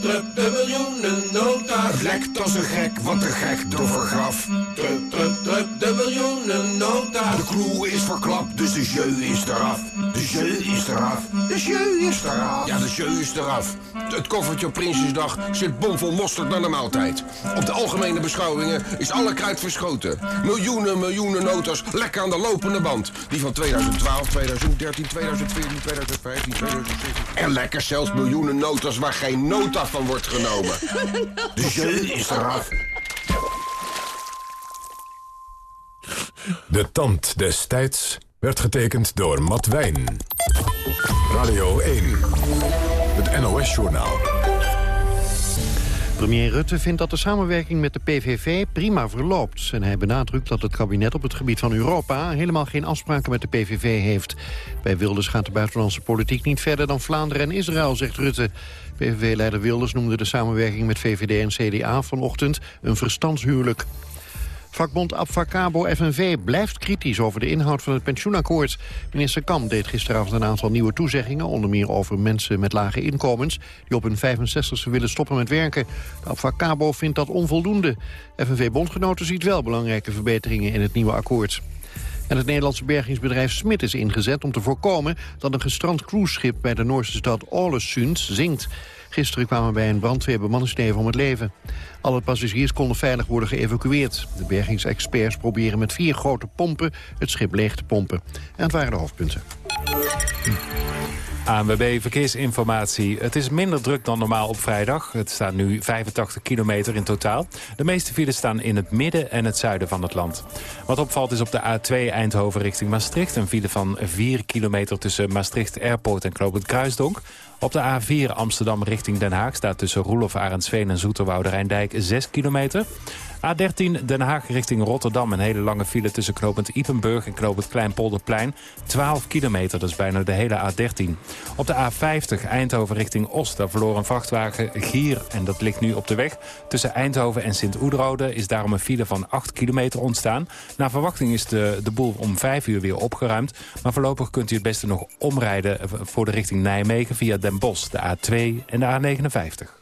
Trup, Lekt als een gek, wat een gek doorvergaf. Trup, trup, trup, de miljoenennota. De crew is verklapt, dus de jeu is eraf. De jeu is eraf, de jeu is eraf. Ja, de jeu is eraf. Het koffertje op Prinsjesdag zit bomvol mosterd naar de maaltijd. Op de algemene beschouwingen is alle kruid verschoten. Miljoenen, miljoenen notas lekker aan de lopende band. Die van 2012, 2013, 2014, 2015, 2016. En lekker zelfs miljoenen notas waar geen nota van wordt genomen. De jeu is eraf. De tand des tijds werd getekend door Matt Wijn. Radio 1. Het NOS-journaal. Premier Rutte vindt dat de samenwerking met de PVV prima verloopt. En hij benadrukt dat het kabinet op het gebied van Europa... helemaal geen afspraken met de PVV heeft. Bij Wilders gaat de buitenlandse politiek niet verder dan Vlaanderen en Israël, zegt Rutte. PVV-leider Wilders noemde de samenwerking met VVD en CDA vanochtend een verstandshuwelijk. Vakbond Abfacabo FNV blijft kritisch over de inhoud van het pensioenakkoord. Minister Kamp deed gisteravond een aantal nieuwe toezeggingen... onder meer over mensen met lage inkomens... die op hun 65ste willen stoppen met werken. De vindt dat onvoldoende. FNV-bondgenoten ziet wel belangrijke verbeteringen in het nieuwe akkoord. En het Nederlandse bergingsbedrijf Smit is ingezet om te voorkomen dat een gestrand cruiseschip bij de Noorse stad Ålesund zinkt. Gisteren kwamen bij een brandweer bemanningsneven om het leven. Alle passagiers konden veilig worden geëvacueerd. De bergingsexperts proberen met vier grote pompen het schip leeg te pompen. En het waren de hoofdpunten. ANWB Verkeersinformatie. Het is minder druk dan normaal op vrijdag. Het staat nu 85 kilometer in totaal. De meeste files staan in het midden en het zuiden van het land. Wat opvalt is op de A2 Eindhoven richting Maastricht... een file van 4 kilometer tussen Maastricht Airport en Knoopend Kruisdonk. Op de A4 Amsterdam richting Den Haag staat tussen Roelof Arendsveen en Zoeterwoude Rijndijk 6 kilometer. A13 Den Haag richting Rotterdam. Een hele lange file tussen knooppunt Ipenburg en knooppunt Kleinpolderplein. 12 kilometer, dat is bijna de hele A13. Op de A50 Eindhoven richting Oost. Daar verloor een vrachtwagen Gier en dat ligt nu op de weg. Tussen Eindhoven en Sint-Oederode is daarom een file van 8 kilometer ontstaan. Na verwachting is de, de boel om 5 uur weer opgeruimd. Maar voorlopig kunt u het beste nog omrijden voor de richting Nijmegen via Den Bosch, de A2 en de A59.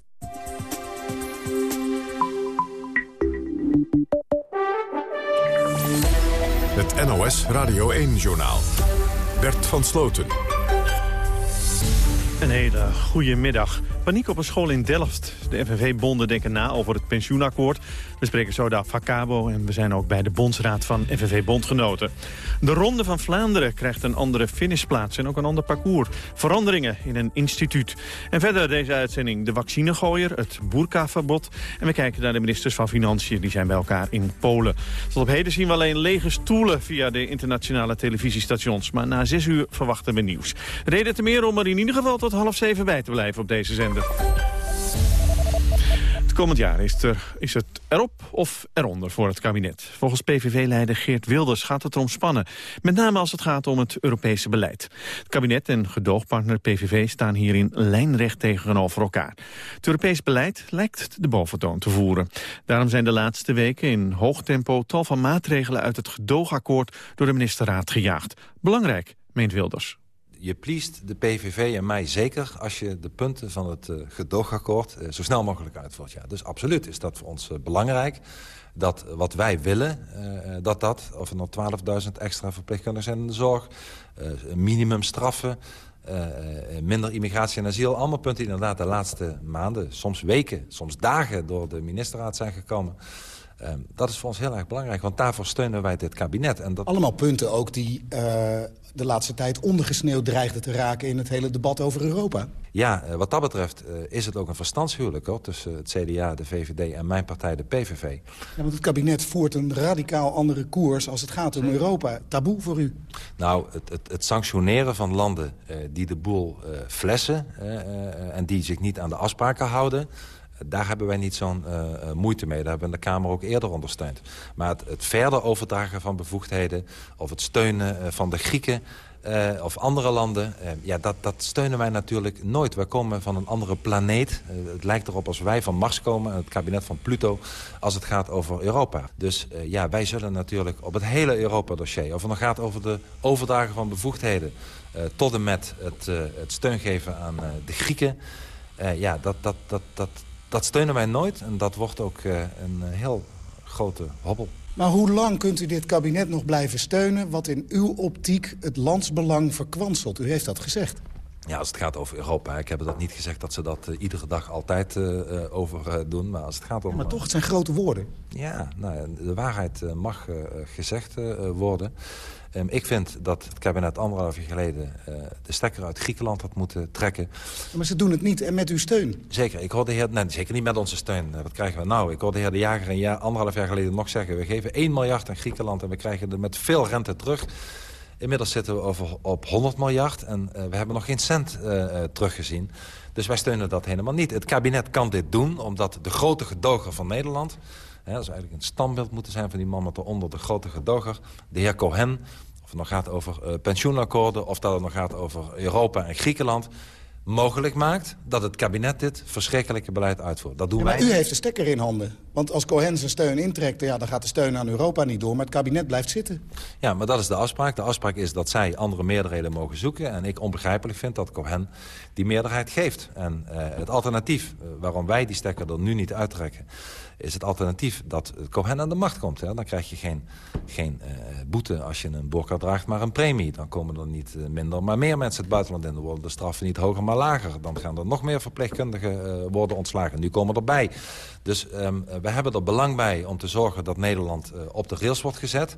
Het NOS Radio 1-journaal. Bert van Sloten. Een hele goede middag. Paniek op een school in Delft. De FNV-bonden denken na over het pensioenakkoord. We spreken zo de Facabo en we zijn ook bij de bondsraad van FNV-bondgenoten. De Ronde van Vlaanderen krijgt een andere finishplaats en ook een ander parcours. Veranderingen in een instituut. En verder deze uitzending de vaccinegooier, het boerkaverbod. En we kijken naar de ministers van Financiën, die zijn bij elkaar in Polen. Tot op heden zien we alleen lege stoelen via de internationale televisiestations. Maar na zes uur verwachten we nieuws. Reden te meer om er in ieder geval tot half zeven bij te blijven op deze zender. Het Komend jaar is, er, is het erop of eronder voor het kabinet. Volgens PVV-leider Geert Wilders gaat het erom spannen. Met name als het gaat om het Europese beleid. Het kabinet en gedoogpartner PVV staan hierin lijnrecht tegenover elkaar. Het Europees beleid lijkt de boventoon te voeren. Daarom zijn de laatste weken in hoog tempo tal van maatregelen uit het gedoogakkoord door de ministerraad gejaagd. Belangrijk, meent Wilders je pleest de PVV en mij zeker als je de punten van het uh, gedoogakkoord uh, zo snel mogelijk uitvoert. Ja, dus absoluut is dat voor ons uh, belangrijk. Dat wat wij willen, dat dat, of er nog 12.000 extra verpleegkundigen zijn in de zorg, minimumstraffen, minder immigratie en asiel. Allemaal punten die inderdaad de laatste maanden, soms weken, soms dagen door de ministerraad zijn gekomen. Dat is voor ons heel erg belangrijk, want daarvoor steunen wij dit kabinet. En dat... Allemaal punten ook die de laatste tijd ondergesneeuwd dreigde te raken... in het hele debat over Europa. Ja, eh, wat dat betreft eh, is het ook een verstandshuwelijk... Hoor, tussen het CDA, de VVD en mijn partij, de PVV. Ja, want het kabinet voert een radicaal andere koers als het gaat om Europa. Taboe voor u? Nou, het, het, het sanctioneren van landen die de boel flessen... en die zich niet aan de afspraken houden daar hebben wij niet zo'n uh, moeite mee. Daar hebben we de Kamer ook eerder ondersteund. Maar het, verder overdragen van bevoegdheden... of het steunen uh, van de Grieken... Of andere landen, ja, dat, dat steunen wij natuurlijk nooit. Wij komen van een andere planeet. Het lijkt erop als wij van Mars komen, het kabinet van Pluto... als het gaat over Europa. Dus ja, wij zullen natuurlijk op het hele Europa-dossier... of het gaat over de overdragen van bevoegdheden... tot en met het, het steun geven aan de Grieken... ja, dat, dat, dat, dat, dat steunen wij nooit en dat wordt ook uh, een heel grote hobbel. Maar hoe lang kunt u dit kabinet nog blijven steunen... wat in uw optiek het landsbelang verkwanselt? U heeft dat gezegd. Ja, als het gaat over Europa. Ik heb dat niet gezegd dat ze dat uh, iedere dag altijd uh, over doen. Maar als het gaat om... Ja, maar toch, het zijn grote woorden. Ja, nou, de waarheid mag gezegd worden. Um, ik vind dat het kabinet anderhalf jaar geleden uh, de stekker uit Griekenland had moeten trekken. Maar ze doen het niet en met uw steun? Zeker. Ik hoorde de heer, nee, zeker niet met onze steun. Uh, wat krijgen we nou? Ik hoorde de heer De Jager een jaar, anderhalf jaar geleden nog zeggen... we geven 1 miljard aan Griekenland en we krijgen er met veel rente terug. Inmiddels zitten we over, op 100 miljard en uh, we hebben nog geen cent teruggezien. Dus wij steunen dat helemaal niet. Het kabinet kan dit doen omdat de grote gedoger van Nederland... Hè, dat zou eigenlijk een standbeeld moeten zijn van die man met eronder de grote gedoger. De heer Cohen, of het nog gaat over uh, pensioenakkoorden... of dat het nog gaat over Europa en Griekenland mogelijk maakt dat het kabinet dit verschrikkelijke beleid uitvoert. Dat doen ja, maar wij. u heeft de stekker in handen. Want als Cohen zijn steun intrekt, ja, dan gaat de steun aan Europa niet door... maar het kabinet blijft zitten. Ja, maar dat is de afspraak. De afspraak is dat zij andere meerderheden mogen zoeken. En ik onbegrijpelijk vind dat Cohen die meerderheid geeft. En uh, het alternatief uh, waarom wij die stekker er nu niet uittrekken is het alternatief dat Cohen aan de macht komt. Hè? Dan krijg je geen, geen uh, boete als je een burka draagt, maar een premie. Dan komen er niet uh, minder, maar meer mensen het buitenland in. Dan worden de straffen niet hoger, maar lager. Dan gaan er nog meer verpleegkundigen uh, worden ontslagen. Nu komen erbij. Dus um, we hebben er belang bij om te zorgen dat Nederland op de rails wordt gezet.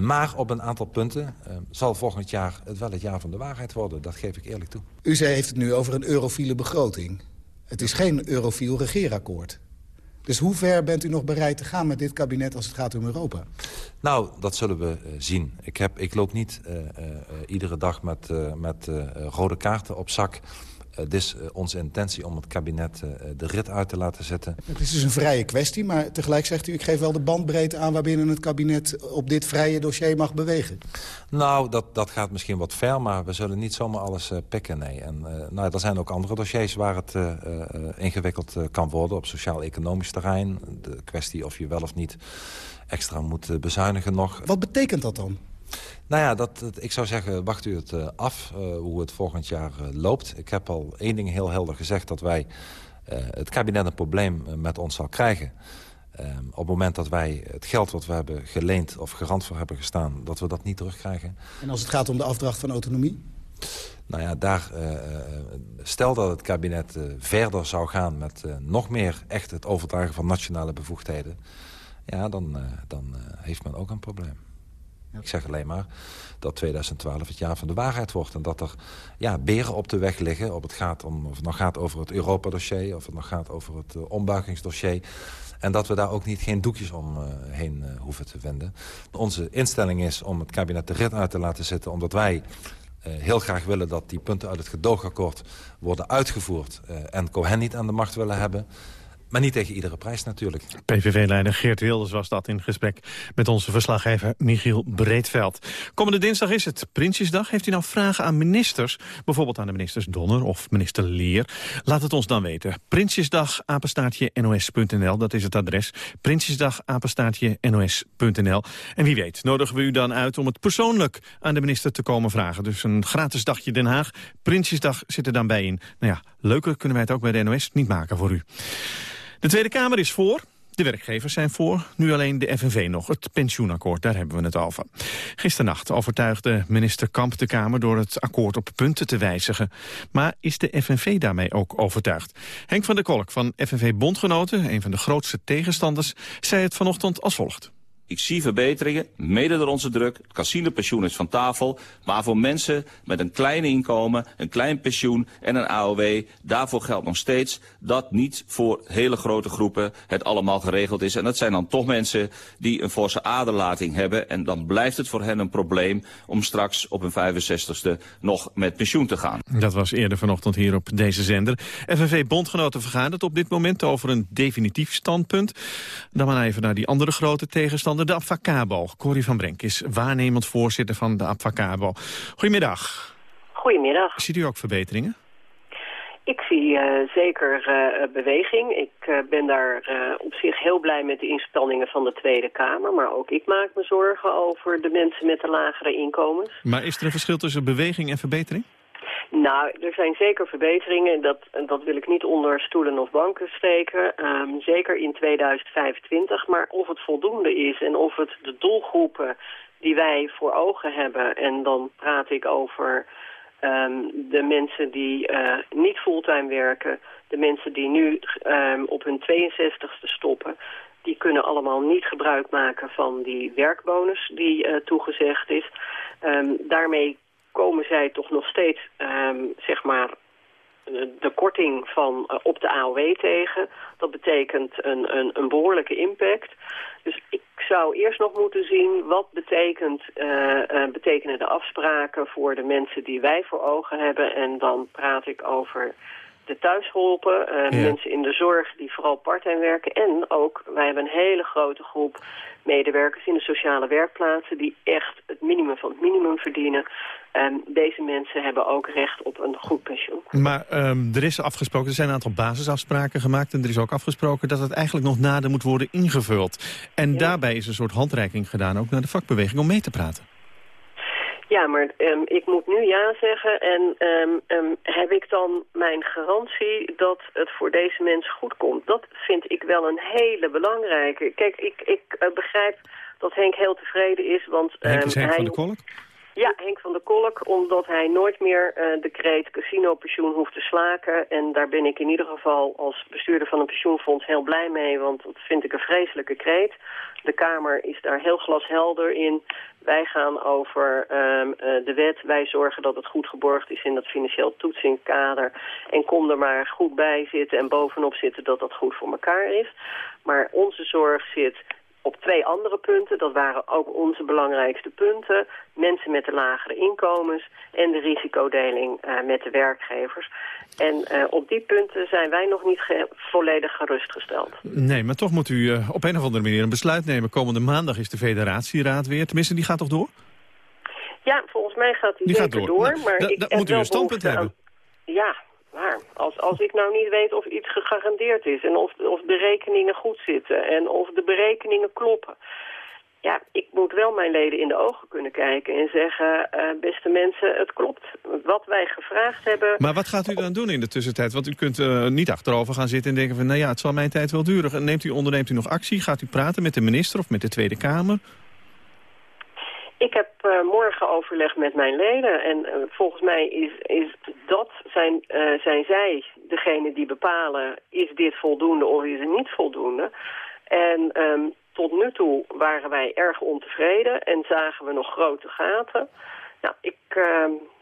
maar op een aantal punten zal volgend jaar het wel het jaar van de waarheid worden. Dat geef ik eerlijk toe. U zei, heeft het nu over een eurofiele begroting. Het is geen eurofiel regeerakkoord. Dus hoe ver bent u nog bereid te gaan met dit kabinet als het gaat om Europa? Nou, dat zullen we uh, zien. Ik, heb, ik loop niet uh, uh, iedere dag met, met rode kaarten op zak. Het is onze intentie om het kabinet de rit uit te laten zetten. Het is dus een vrije kwestie, maar tegelijk zegt u... ik geef wel de bandbreedte aan waarbinnen het kabinet op dit vrije dossier mag bewegen. Nou, dat, dat gaat misschien wat ver, maar we zullen niet zomaar alles uh, pikken, nee. En uh, nou, er zijn ook andere dossiers waar het uh, ingewikkeld kan worden... op sociaal-economisch terrein. De kwestie of je wel of niet extra moet bezuinigen nog. Wat betekent dat dan? Nou ja, dat, dat, ik zou zeggen, wacht u het uh, af uh, hoe het volgend jaar uh, loopt. Ik heb al één ding heel helder gezegd... dat wij het kabinet een probleem met ons zal krijgen. Um, op het moment dat wij het geld wat we hebben geleend of garant voor hebben gestaan... dat we dat niet terugkrijgen. En als het gaat om de afdracht van autonomie? Nou ja, daar, stel dat het kabinet verder zou gaan met nog meer echt het overdragen van nationale bevoegdheden... ja, dan, dan heeft men ook een probleem. Ik zeg alleen maar dat 2012 het jaar van de waarheid wordt. En dat er ja, beren op de weg liggen. Of het, gaat om, of het nog gaat over het Europa-dossier. Of het nog gaat over het uh, ombuigingsdossier. En dat we daar ook niet geen doekjes omheen uh, uh, hoeven te wenden. Onze instelling is om het kabinet de rit uit te laten zitten. Omdat wij heel graag willen dat die punten uit het gedoogakkoord worden uitgevoerd. en Cohen niet aan de macht willen hebben. Maar niet tegen iedere prijs natuurlijk. PVV-leider Geert Wilders was dat in gesprek met onze verslaggever Michiel Breedveld. Komende dinsdag is het Prinsjesdag. Heeft u nou vragen aan ministers? Bijvoorbeeld aan de ministers Donner of minister Leer? Laat het ons dan weten. Prinsjesdag, apenstaartje nos.nl, dat is het adres. Prinsjesdag, apenstaartje nos.nl. En wie weet nodigen we u dan uit om het persoonlijk aan de minister te komen vragen. Dus een gratis dagje Den Haag. Prinsjesdag zit er dan bij in. Nou ja, leuker kunnen wij het ook bij de NOS niet maken voor u. De Tweede Kamer is voor. De werkgevers zijn voor, nu alleen de FNV nog. Het pensioenakkoord, daar hebben we het over. Gisternacht overtuigde minister Kamp de Kamer door het akkoord op punten te wijzigen. Maar is de FNV daarmee ook overtuigd? Henk van der Kolk van FNV Bondgenoten, een van de grootste tegenstanders, zei het vanochtend als volgt. Ik zie verbeteringen, mede door onze druk. Het is van tafel. Maar voor mensen met een klein inkomen, een klein pensioen en een AOW... daarvoor geldt nog steeds dat niet voor hele grote groepen het allemaal geregeld is. En dat zijn dan toch mensen die een forse aderlating hebben. En dan blijft het voor hen een probleem om straks op hun 65ste nog met pensioen te gaan. Dat was eerder vanochtend hier op deze zender. FNV-bondgenoten vergadert op dit moment over een definitief standpunt. Dan maar even naar die andere grote tegenstander de Abfacabo. Corrie van Brenk is waarnemend voorzitter van de Abfacabo. Goedemiddag. Goedemiddag. Ziet u ook verbeteringen? Ik zie uh, zeker uh, beweging. Ik uh, ben daar op zich heel blij met de inspanningen van de Tweede Kamer. Maar ook ik maak me zorgen over de mensen met de lagere inkomens. Maar is er een verschil tussen beweging en verbetering? Nou, er zijn zeker verbeteringen. Dat, dat wil ik niet onder stoelen of banken steken. Um, zeker in 2025. Maar of het voldoende is en of het de doelgroepen die wij voor ogen hebben... en dan praat ik over um, de mensen die uh, niet fulltime werken... de mensen die nu um, op hun 62ste stoppen... die kunnen allemaal niet gebruik maken van die werkbonus die uh, toegezegd is. Daarmee komen zij toch nog steeds, um, zeg maar, de korting van, uh, op de AOW tegen. Dat betekent een, een, een behoorlijke impact. Dus ik zou eerst nog moeten zien wat betekent, uh, uh, betekenen de afspraken voor de mensen die wij voor ogen hebben. En dan praat ik over thuisholpen, uh, ja. mensen in de zorg die vooral parttime werken. En ook, wij hebben een hele grote groep medewerkers in de sociale werkplaatsen... die echt het minimum van het minimum verdienen. En deze mensen hebben ook recht op een goed pensioen. Maar um, er is afgesproken, er zijn een aantal basisafspraken gemaakt... en er is ook afgesproken dat het eigenlijk nog nader moet worden ingevuld. En ja. daarbij is een soort handreiking gedaan, ook naar de vakbeweging, om mee te praten. Ja, maar um, ik moet nu ja zeggen en um, um, heb ik dan mijn garantie dat het voor deze mensen goed komt. Dat vind ik wel een hele belangrijke. Kijk, ik, ik uh, begrijp dat Henk heel tevreden is, want... Henk is Henk hij... van de Kolk? Ja, Henk van der Kolk, omdat hij nooit meer uh, de kreet casino-pensioen hoeft te slaken. En daar ben ik in ieder geval als bestuurder van een pensioenfonds heel blij mee, want dat vind ik een vreselijke kreet. De Kamer is daar heel glashelder in. Wij gaan over um, uh, de wet. Wij zorgen dat het goed geborgd is in dat financieel toetsingkader. En kom er maar goed bij zitten en bovenop zitten dat dat goed voor elkaar is. Maar onze zorg zit op twee andere punten. Dat waren ook onze belangrijkste punten. Mensen met de lagere inkomens en de risicodeling uh, met de werkgevers. En uh, op die punten zijn wij nog niet ge volledig gerustgesteld. Nee, maar toch moet u uh, op een of andere manier een besluit nemen. Komende maandag is de federatieraad weer. Tenminste, die gaat toch door? Ja, volgens mij gaat die, die gaat door. door nou, maar ik moet u een standpunt hebben. Ja, maar als, als ik nou niet weet of iets gegarandeerd is... en of, of de rekeningen goed zitten en of de berekeningen kloppen... Ja, ik moet wel mijn leden in de ogen kunnen kijken en zeggen... Uh, beste mensen, het klopt. Wat wij gevraagd hebben... Maar wat gaat u dan doen in de tussentijd? Want u kunt uh, niet achterover gaan zitten en denken van... nou ja, het zal mijn tijd wel duren. Neemt u, onderneemt u nog actie? Gaat u praten met de minister of met de Tweede Kamer? Ik heb uh, morgen overleg met mijn leden en uh, volgens mij is, is dat, zijn, uh, zijn zij degene die bepalen, is dit voldoende of is het niet voldoende. En um, tot nu toe waren wij erg ontevreden en zagen we nog grote gaten. Nou, ik,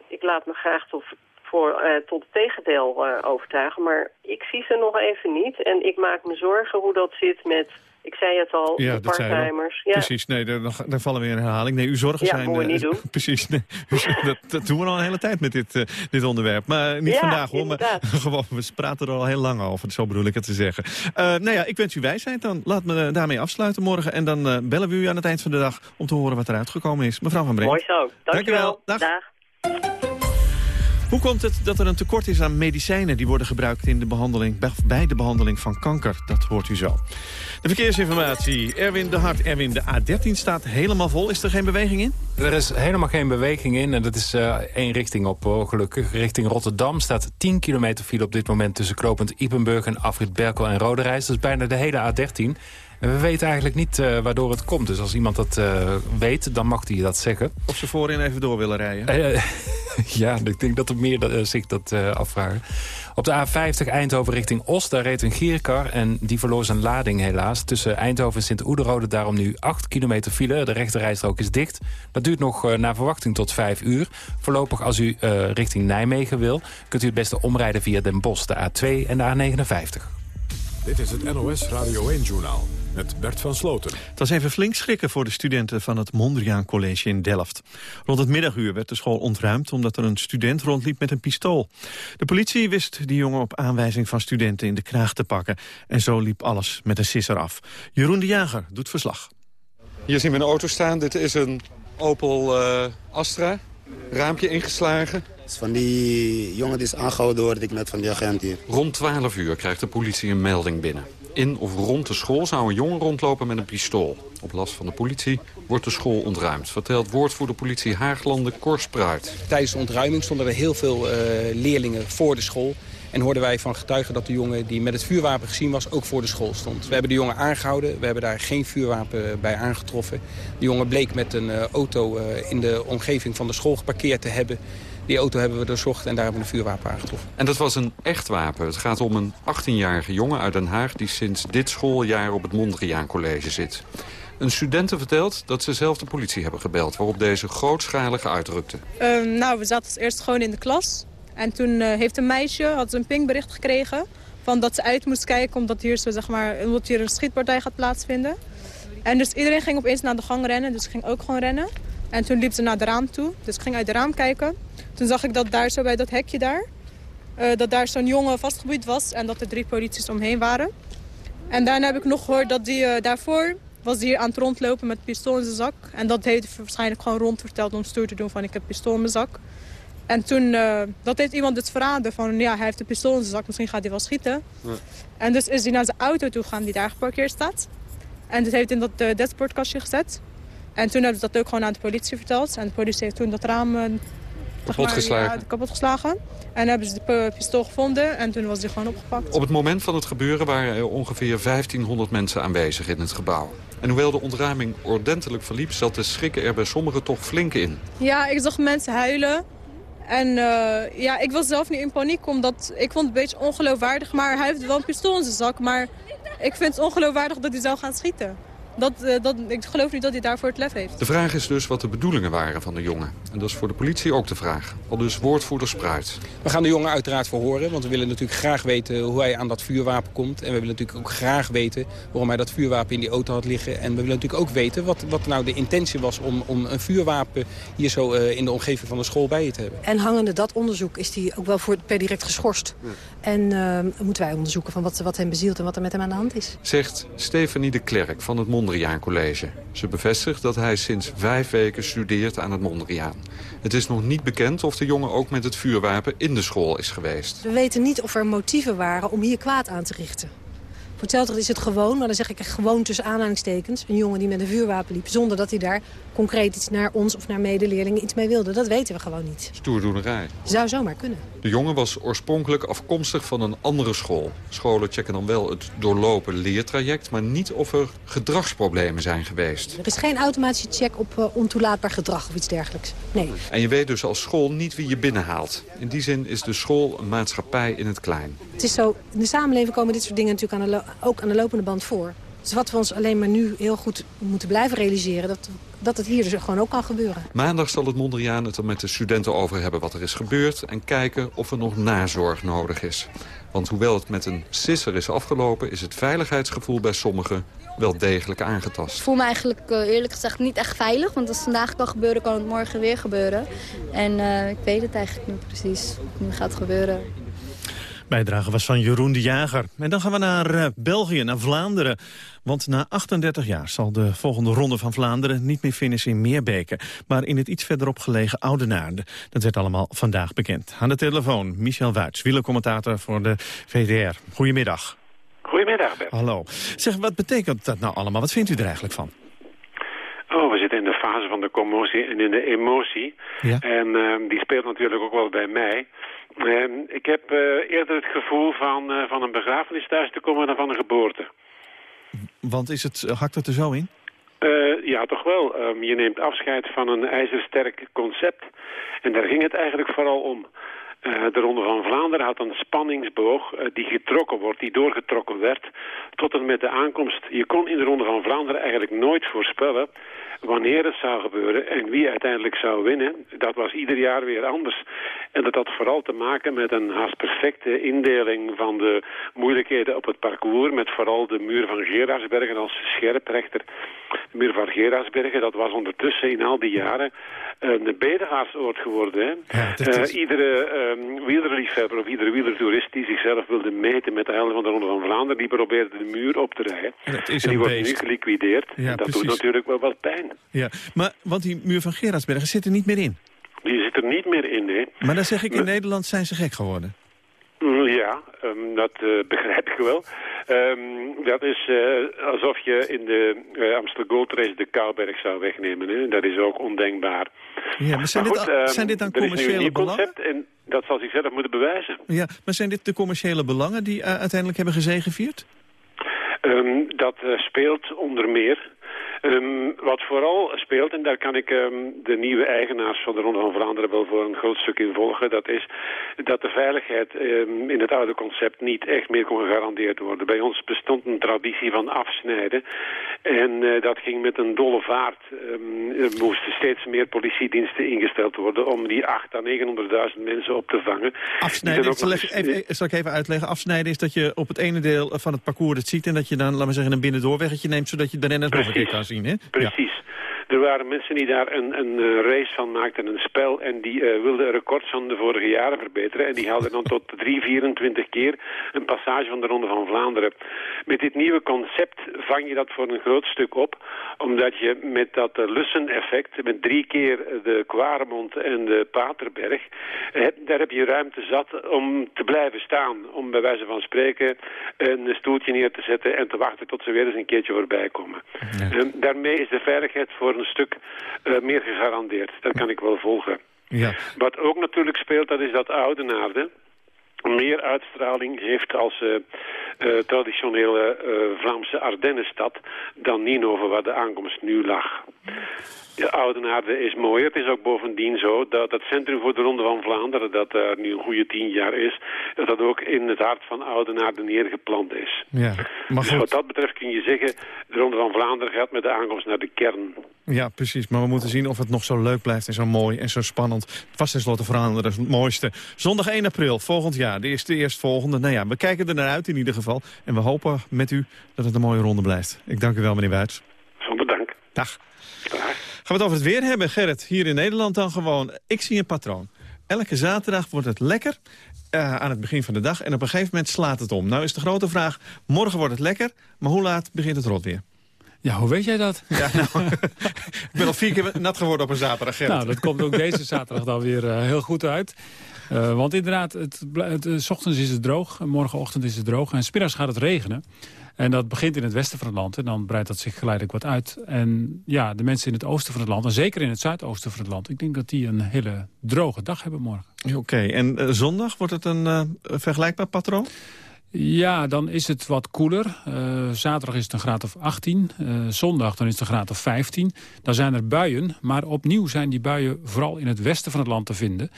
ik laat me graag tot, voor, tot het tegendeel overtuigen, maar ik zie ze nog even niet. En ik maak me zorgen hoe dat zit met Ik zei het al, Ja, de parttimers. Ja. Precies, nee, daar, vallen we in herhaling. Nee, uw zorgen Ja, zijn... we eh, niet doen. Precies, nee, dat, dat doen we al een hele tijd met dit, eh, dit onderwerp. Maar eh, niet Ja, vandaag hoor, maar gewoon, we praten er al heel lang over. Zo bedoel ik het te zeggen. Nou ja, ik wens u wijsheid dan. Laat me daarmee afsluiten morgen. En dan bellen we u aan het eind van de dag om te horen wat er uitgekomen is. Mevrouw Van Brink. Mooi zo. Dankjewel. Dag. Dag. Hoe komt het dat er een tekort is aan medicijnen die worden gebruikt in de behandeling, bij de behandeling van kanker? Dat hoort u zo. De verkeersinformatie. Erwin de Hart. Erwin, de A13 staat helemaal vol. Is er geen beweging in? Er is helemaal geen beweging in en dat is eh, één richting op, gelukkig. Richting Rotterdam staat 10 kilometer file op dit moment... tussen Knopend Ipenburg en Afrit Berkel en Roderijs. Dat is bijna de hele A13. En we weten eigenlijk niet eh, waardoor het komt. Dus als iemand dat eh, weet, dan mag hij dat zeggen. Of ze voorin even door willen rijden? Eh, ja, ik denk dat er meer eh, zich dat eh, afvragen. Op de A50 Eindhoven richting Os, daar reed een gierkar... en die verloor zijn lading helaas. Tussen Eindhoven en Sint-Oederode daarom nu 8 kilometer file. De rechterrijstrook is dicht. Dat duurt nog eh, naar verwachting tot 5 uur. Voorlopig als u eh, richting Nijmegen wil... kunt u het beste omrijden via Den Bosch, de A2 en de A59. Dit is het NOS Radio 1-journaal met Bert van Sloten. Het was even flink schrikken voor de studenten van het Mondriaan College in Delft. Rond het middaguur werd de school ontruimd omdat er een student rondliep met een pistool. De politie wist die jongen op aanwijzing van studenten in de kraag te pakken. En zo liep alles met een sisser af. Jeroen de Jager doet verslag. Hier zien we een auto staan. Dit is een Opel eh, Astra. Raampje ingeslagen. Van die jongen die is aangehouden hoorde ik net van die agent hier. Rond 12 uur krijgt de politie een melding binnen. In of rond de school zou een jongen rondlopen met een pistool. Op last van de politie wordt de school ontruimd. Vertelt woordvoerder politie Haaglanden Cor Spruit. Tijdens de ontruiming stonden er heel veel eh, leerlingen voor de school. En hoorden wij van getuigen dat de jongen die met het vuurwapen gezien was... ook voor de school stond. We hebben de jongen aangehouden. We hebben daar geen vuurwapen bij aangetroffen. De jongen bleek met een eh, auto eh, in de omgeving van de school geparkeerd te hebben. Die auto hebben we doorzocht en daar hebben we een vuurwapen aangetroffen. En dat was een echt wapen. Het gaat om een 18-jarige jongen uit Den Haag... die sinds dit schooljaar op het Mondriaan College zit. Een studente vertelt dat ze zelf de politie hebben gebeld... waarop deze grootschalige uitrukte. Ehm, nou, we zaten als eerst gewoon in de klas. En toen eh, heeft een meisje had ze een pingbericht gekregen... Van dat ze uit moest kijken omdat hier, zo, zeg maar, omdat hier een schietpartij gaat plaatsvinden. En dus iedereen ging opeens naar de gang rennen, dus ik ging ook gewoon rennen. En toen liep ze naar het raam toe, dus ik ging uit het raam kijken. Toen zag ik dat daar zo bij dat hekje daar... eh, dat daar zo'n jongen vastgeboeid was en dat er drie polities omheen waren. En daarna heb ik nog gehoord dat die eh, daarvoor was die hier aan het rondlopen met een pistool in zijn zak. En dat heeft hij waarschijnlijk gewoon rondverteld om stoer te doen van ik heb pistool in mijn zak. En toen, eh, dat heeft iemand dus verraden van ja, hij heeft een pistool in zijn zak, misschien gaat hij wel schieten. En dus is hij naar zijn auto toe gegaan die daar geparkeerd staat. En dus heeft in dat uh, dashboardkastje gezet. En toen hebben ze dat ook gewoon aan de politie verteld. En de politie heeft toen dat raam uh, Kapotgeslagen. ja, kapotgeslagen. En hebben ze de pistool gevonden en toen was hij gewoon opgepakt. Op het moment van het gebeuren waren er ongeveer 1500 mensen aanwezig in het gebouw. En hoewel de ontruiming ordentelijk verliep... zat de schrikken er bij sommigen toch flink in. Ja, ik zag mensen huilen. En uh, ja, ik was zelf niet in paniek, omdat ik vond het een beetje ongeloofwaardig. Maar hij heeft wel een pistool in zijn zak, maar ik vind het ongeloofwaardig dat hij zou gaan schieten. Dat, uh, dat, ik geloof niet dat hij daarvoor het lef heeft. De vraag is dus wat de bedoelingen waren van de jongen. En dat is voor de politie ook de vraag. Al dus woordvoerder Spruit. We gaan de jongen uiteraard verhoren. Want we willen natuurlijk graag weten hoe hij aan dat vuurwapen komt. En we willen natuurlijk ook graag weten waarom hij dat vuurwapen in die auto had liggen. En we willen natuurlijk ook weten wat, wat nou de intentie was om, om een vuurwapen hier zo uh, in de omgeving van de school bij je te hebben. En hangende dat onderzoek is hij ook wel voor, per direct geschorst. Ja. En uh, moeten wij onderzoeken van wat, wat hem bezielt en wat er met hem aan de hand is. Zegt Stefanie de Klerk van het Mondriaan College. Ze bevestigt dat hij sinds vijf weken studeert aan het Mondriaan. Het is nog niet bekend of de jongen ook met het vuurwapen in de school is geweest. We weten niet of er motieven waren om hier kwaad aan te richten. Voor hetzelfde is het gewoon, maar dan zeg ik echt gewoon tussen aanhalingstekens... een jongen die met een vuurwapen liep, zonder dat hij daar concreet iets naar ons of naar medeleerlingen iets mee wilde. Dat weten we gewoon niet. Stoerdoenerij. Zou zomaar kunnen. De jongen was oorspronkelijk afkomstig van een andere school. Scholen checken dan wel het doorlopen leertraject... maar niet of er gedragsproblemen zijn geweest. Er is geen automatische check op uh, ontoelaatbaar gedrag of iets dergelijks. Nee. En je weet dus als school niet wie je binnenhaalt. In die zin is de school een maatschappij in het klein. Het is zo, in de samenleving komen dit soort dingen natuurlijk aan de ook aan de lopende band voor. Dus wat we ons alleen maar nu heel goed moeten blijven realiseren... dat, dat het hier dus gewoon ook kan gebeuren. Maandag zal het Mondriaan het er met de studenten over hebben wat er is gebeurd... en kijken of er nog nazorg nodig is. Want hoewel het met een sisser is afgelopen... is het veiligheidsgevoel bij sommigen wel degelijk aangetast. Ik voel me eigenlijk uh, eerlijk gezegd niet echt veilig. Want als het vandaag kan gebeuren, kan het morgen weer gebeuren. En uh, ik weet het eigenlijk niet precies. Nu gaat het gebeuren. Bijdrage was van Jeroen de Jager. En dan gaan we naar uh, België, naar Vlaanderen. Want na 38 jaar zal de volgende ronde van Vlaanderen niet meer finishen in Meerbeke, maar in het iets verderop gelegen Oudenaarde. Dat werd allemaal vandaag bekend. Aan de telefoon Michel Wuits, wielercommentator voor de VDR. Goedemiddag. Goedemiddag, Bert. Hallo. Zeg, wat betekent dat nou allemaal? Wat vindt u er eigenlijk van? Oh, we zitten in de fase van de commotie en in de emotie. Ja. En uh, die speelt natuurlijk ook wel bij mij. Uh, ik heb uh, eerder het gevoel van, uh, van een begrafenis thuis te komen dan van een geboorte. Want is het, hakt het er zo in? Uh, ja, toch wel. Um, je neemt afscheid van een ijzersterk concept. En daar ging het eigenlijk vooral om. Uh, de Ronde van Vlaanderen had een spanningsboog die getrokken wordt, die doorgetrokken werd tot en met de aankomst. Je kon in de Ronde van Vlaanderen eigenlijk nooit voorspellen wanneer het zou gebeuren en wie uiteindelijk zou winnen. Dat was ieder jaar weer anders. En dat had vooral te maken met een haast perfecte indeling van de moeilijkheden op het parcours, met vooral de muur van Gerardsbergen als scherprechter. De muur van Gerardsbergen, dat was ondertussen in al die jaren een bedevaartsoord geworden. Hè? Ja, is... uh, iedere um, wielerliefhebber of iedere wielertoerist die zichzelf wilde meten met de helft van de Ronde van Vlaanderen, die probeerde de muur op te rijden. En, en die wordt beest. nu geliquideerd. Ja, en dat precies. doet natuurlijk wel wat pijn. Ja, maar want die muur van Gerardsbergen zit er niet meer in. Die zit er niet meer in, nee. Maar dan zeg ik, in Nederland zijn ze gek geworden. Ja, um, dat uh, begrijp ik wel. Um, dat is uh, alsof je in de uh, Amsterdam Gold Race de Kouberg zou wegnemen. Hè? Dat is ook ondenkbaar. Ja, maar zijn, maar dit, um, zijn dit dan commerciële belangen? en dat zal zichzelf moeten bewijzen. Ja, maar zijn dit de commerciële belangen die uiteindelijk hebben gezegevierd? Dat speelt onder meer. Um, wat vooral speelt, en daar kan ik um, de nieuwe eigenaars van de Ronde van Vlaanderen wel voor een groot stuk in volgen, dat is dat de veiligheid um, in het oude concept niet echt meer kon gegarandeerd worden. Bij ons bestond een traditie van afsnijden en uh, dat ging met een dolle vaart. er moesten steeds meer politiediensten ingesteld worden om die 8 à 900.000 mensen op te vangen. Afsnijden, zal, even, even, zal ik even uitleggen, afsnijden is dat je op het ene deel van het parcours het ziet en dat je dan, laten we zeggen, een binnendoorweggetje neemt, zodat je de renners nog een keer kan Precies. Er waren mensen die daar een, een uh, race van maakten, een spel, en die uh, wilden records van de vorige jaren verbeteren. En die haalden dan tot 3, 24 keer een passage van de Ronde van Vlaanderen. Met dit nieuwe concept vang je dat voor een groot stuk op, omdat je met dat uh, Lussen-effect, met drie keer de Kwaremond en de Paterberg, heb, daar heb je ruimte zat om te blijven staan. Om bij wijze van spreken een stoeltje neer te zetten en te wachten tot ze weer eens een keertje voorbij komen. Ja. En daarmee is de veiligheid voor een stuk uh, meer gegarandeerd. Dat kan ik wel volgen. Ja. Wat ook natuurlijk speelt, dat is dat Oudenaarde meer uitstraling heeft als uh, uh, traditionele uh, Vlaamse Ardennenstad dan Ninove, waar de aankomst nu lag. De Oudenaarde is mooier. Het is ook bovendien zo dat het Centrum voor de Ronde van Vlaanderen, dat daar nu een goede tien jaar is, dat dat ook in het hart van Oudenaarde neergeplant is. Ja, maar dus wat dat betreft kun je zeggen, de Ronde van Vlaanderen gaat met de aankomst naar de kern. Ja, precies. Maar we moeten zien of het nog zo leuk blijft en zo mooi en zo spannend. Het was tenslotte Vlaanderen het mooiste. Zondag 1 april, volgend jaar. De eerste eerstvolgende. Nou ja, we kijken er naar uit in ieder geval. En we hopen met u dat het een mooie ronde blijft. Ik dank u wel, meneer Wuits. Zonder dank. Dag. Dag. Gaan we het over het weer hebben, Gerrit? Hier in Nederland dan gewoon. Ik zie een patroon. Elke zaterdag wordt het lekker uh, aan het begin van de dag. En op een gegeven moment slaat het om. Nou is de grote vraag, morgen wordt het lekker. Maar hoe laat begint het rot weer? Ja, hoe weet jij dat? Ja, nou, ik ben al vier keer nat geworden op een zaterdag, Gerrit. Nou, dat komt ook deze zaterdag dan weer uh, heel goed uit. Uh, want inderdaad, het, het, het, s ochtends is het droog, morgenochtend is het droog... en smiddags gaat het regenen. En dat begint in het westen van het land en dan breidt dat zich geleidelijk wat uit. En ja, de mensen in het oosten van het land, en zeker in het zuidoosten van het land... ik denk dat die een hele droge dag hebben morgen. Oké, en uh, zondag, wordt het een uh, vergelijkbaar patroon? Ja, dan is het wat koeler. Uh, zaterdag is het een graad of 18. Uh, zondag dan is het een graad of 15. Dan zijn er buien, maar opnieuw zijn die buien vooral in het westen van het land te vinden.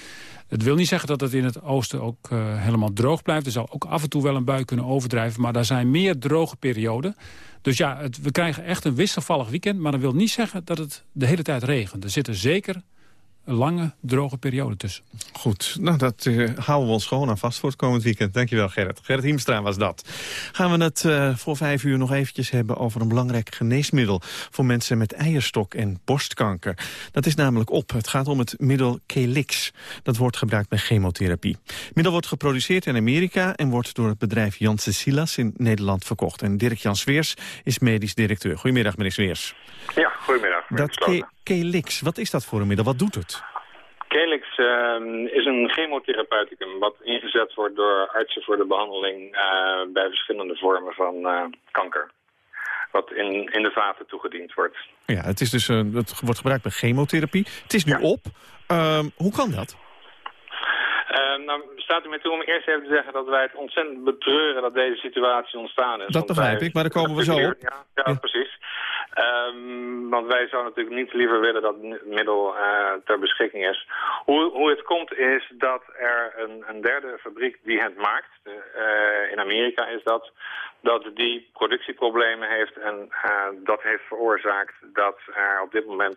Het wil niet zeggen dat het in het oosten ook uh, helemaal droog blijft. Er zal ook af en toe wel een bui kunnen overdrijven. Maar daar zijn meer droge perioden. Dus ja, het, we krijgen echt een wisselvallig weekend. Maar dat wil niet zeggen dat het de hele tijd regent. Er zitten zeker een lange, droge periode tussen. Goed, nou dat uh, houden we ons gewoon aan vast voor het komend weekend. Dankjewel Gerrit. Gerrit Hiemstra was dat. Gaan we het uh, voor vijf uur nog eventjes hebben over een belangrijk geneesmiddel... voor mensen met eierstok en borstkanker. Dat is namelijk op. Het gaat om het middel Kelix. Dat wordt gebruikt bij chemotherapie. Het middel wordt geproduceerd in Amerika... en wordt door het bedrijf Janssen Silas in Nederland verkocht. En Dirk-Jan Sveers is medisch directeur. Goedemiddag, meneer Sveers. Ja, goedemiddag. Dat Kelix, wat is dat voor een middel? Wat doet het? Kelix uh, is een chemotherapeuticum wat ingezet wordt door artsen voor de behandeling uh, bij verschillende vormen van uh, kanker. Wat in, in de vaten toegediend wordt. Ja, het, is dus, het wordt gebruikt bij chemotherapie. Het is nu ja. op. Ehm, hoe kan dat? Uh, nou, staat u mij toe om eerst even te zeggen dat wij het ontzettend betreuren dat deze situatie ontstaan is. Dat begrijp wij, ik, maar daar komen we zo op. Ja, ja, ja. precies. Um, want wij zouden natuurlijk niet liever willen dat het middel uh, ter beschikking is. Hoe, hoe het komt is dat er een, een derde fabriek die het maakt, uh, in Amerika is dat, dat die productieproblemen heeft en uh, dat heeft veroorzaakt dat er op dit moment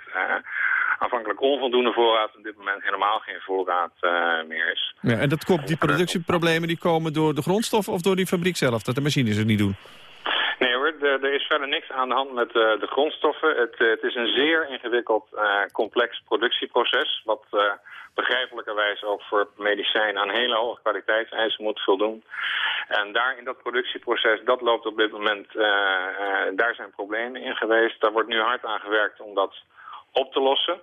aanvankelijk onvoldoende voorraad, op dit moment helemaal geen voorraad meer is. Ja, en dat komt, die productieproblemen die komen door de grondstoffen of door die fabriek zelf, dat de machines het niet doen? Nee hoor, er is verder niks aan de hand met uh, de grondstoffen. Het, uh, het, is een zeer ingewikkeld, uh, complex productieproces... wat begrijpelijkerwijs ook voor medicijnen aan hele hoge kwaliteitseisen moet voldoen. En daar in dat productieproces, dat loopt op dit moment, daar zijn problemen in geweest. Daar wordt nu hard aan gewerkt om dat op te lossen.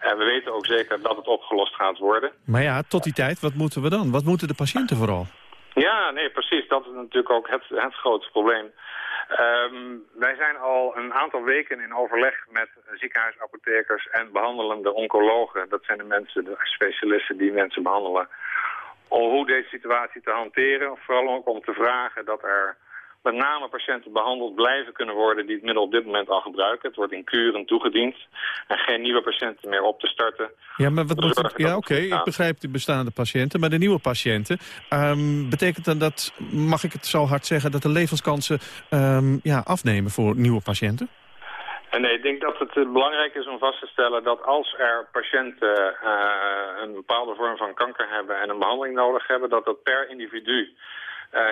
En we weten ook zeker dat het opgelost gaat worden. Maar ja, tot die tijd, wat moeten we dan? Wat moeten de patiënten vooral? Ja, nee, precies. Dat is natuurlijk ook het, het grote probleem. Um, wij zijn al een aantal weken in overleg met ziekenhuisapothekers en behandelende oncologen. Dat zijn de mensen, de specialisten die mensen behandelen. Om hoe deze situatie te hanteren. Vooral ook om te vragen dat er met name patiënten behandeld blijven kunnen worden die het middel op dit moment al gebruiken. Het wordt in kuren toegediend en geen nieuwe patiënten meer op te starten. Ja, maar wat moet ja, oké, okay, ik begrijp de bestaande patiënten, maar de nieuwe patiënten, um, betekent dan dat, mag ik het zo hard zeggen, dat de levenskansen um, ja, afnemen voor nieuwe patiënten? En nee, ik denk dat het belangrijk is om vast te stellen dat als er patiënten uh, een bepaalde vorm van kanker hebben en een behandeling nodig hebben, dat dat per individu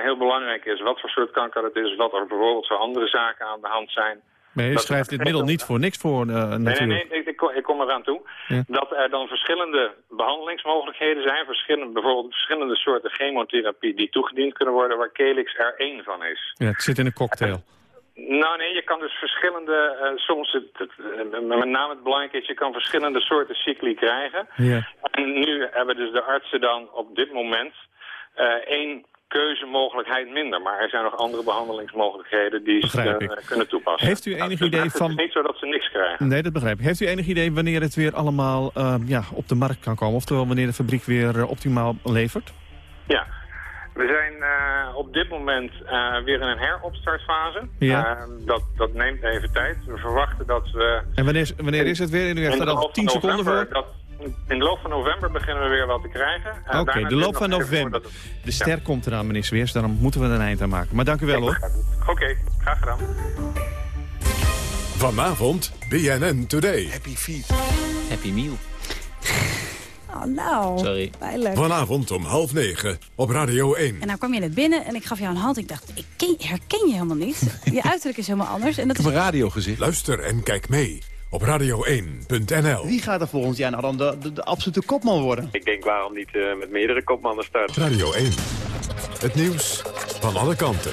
heel belangrijk is wat voor soort kanker het is, wat er bijvoorbeeld zo andere zaken aan de hand zijn. Maar je schrijft dit middel niet voor niks voor uh, natuurlijk. Nee, nee, nee ik, ik, kom, ik kom eraan toe. Ja. Dat er dan verschillende behandelingsmogelijkheden zijn. Verschillende, bijvoorbeeld verschillende soorten chemotherapie die toegediend kunnen worden... waar Kelix er één van is. Ja, het zit in een cocktail. Nou nee, je kan dus verschillende, uh, soms, het, het, met name het belangrijke is, je kan verschillende soorten cycli krijgen. Ja. En nu hebben dus de artsen dan op dit moment uh, één keuzemogelijkheid minder. Maar er zijn nog andere behandelingsmogelijkheden die ze uh, kunnen toepassen. Heeft u enig nou, idee van... Het is niet zo dat ze niks krijgen. Nee, dat begrijp ik. Heeft u enig idee wanneer het weer allemaal uh, ja, op de markt kan komen? Oftewel wanneer de fabriek weer uh, optimaal levert? Ja. We zijn uh, op dit moment uh, weer in een heropstartfase. Ja. Uh, dat, dat neemt even tijd. We verwachten dat we... En wanneer, wanneer is het weer? U heeft er al 10 seconden voor. Dat, in de loop van november beginnen we weer wat te krijgen. Oké, okay, de loop van november. Het... De ster ja. komt eraan, meneer Sweers. Daarom moeten we er een eind aan maken. Maar dank u wel, hoor. Oké, okay, graag gedaan. Vanavond, BNN Today. Happy Feet. Happy Meal. Oh, nou, Sorry. Pijnlijk. Vanavond om half negen op Radio 1. En nou kwam je net binnen en ik gaf jou een hand. Ik dacht, ik ken, herken je helemaal niet. Je uiterlijk is helemaal anders. En dat ik heb is... een radiogezicht. Luister en kijk mee op radio1.nl. Wie gaat er volgend jaar nou dan de, de, de absolute kopman worden? Ik denk waarom niet uh, met meerdere kopmannen starten. Radio 1. Het nieuws van alle kanten.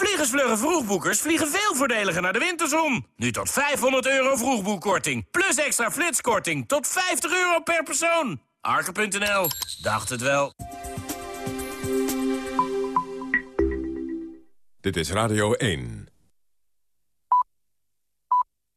Vliegersvluggen vroegboekers vliegen veel voordeliger naar de winterzon. Nu tot 500 euro vroegboekkorting. Plus extra flitskorting tot 50 euro per persoon. Arke.nl. Dacht het wel. Dit is Radio 1.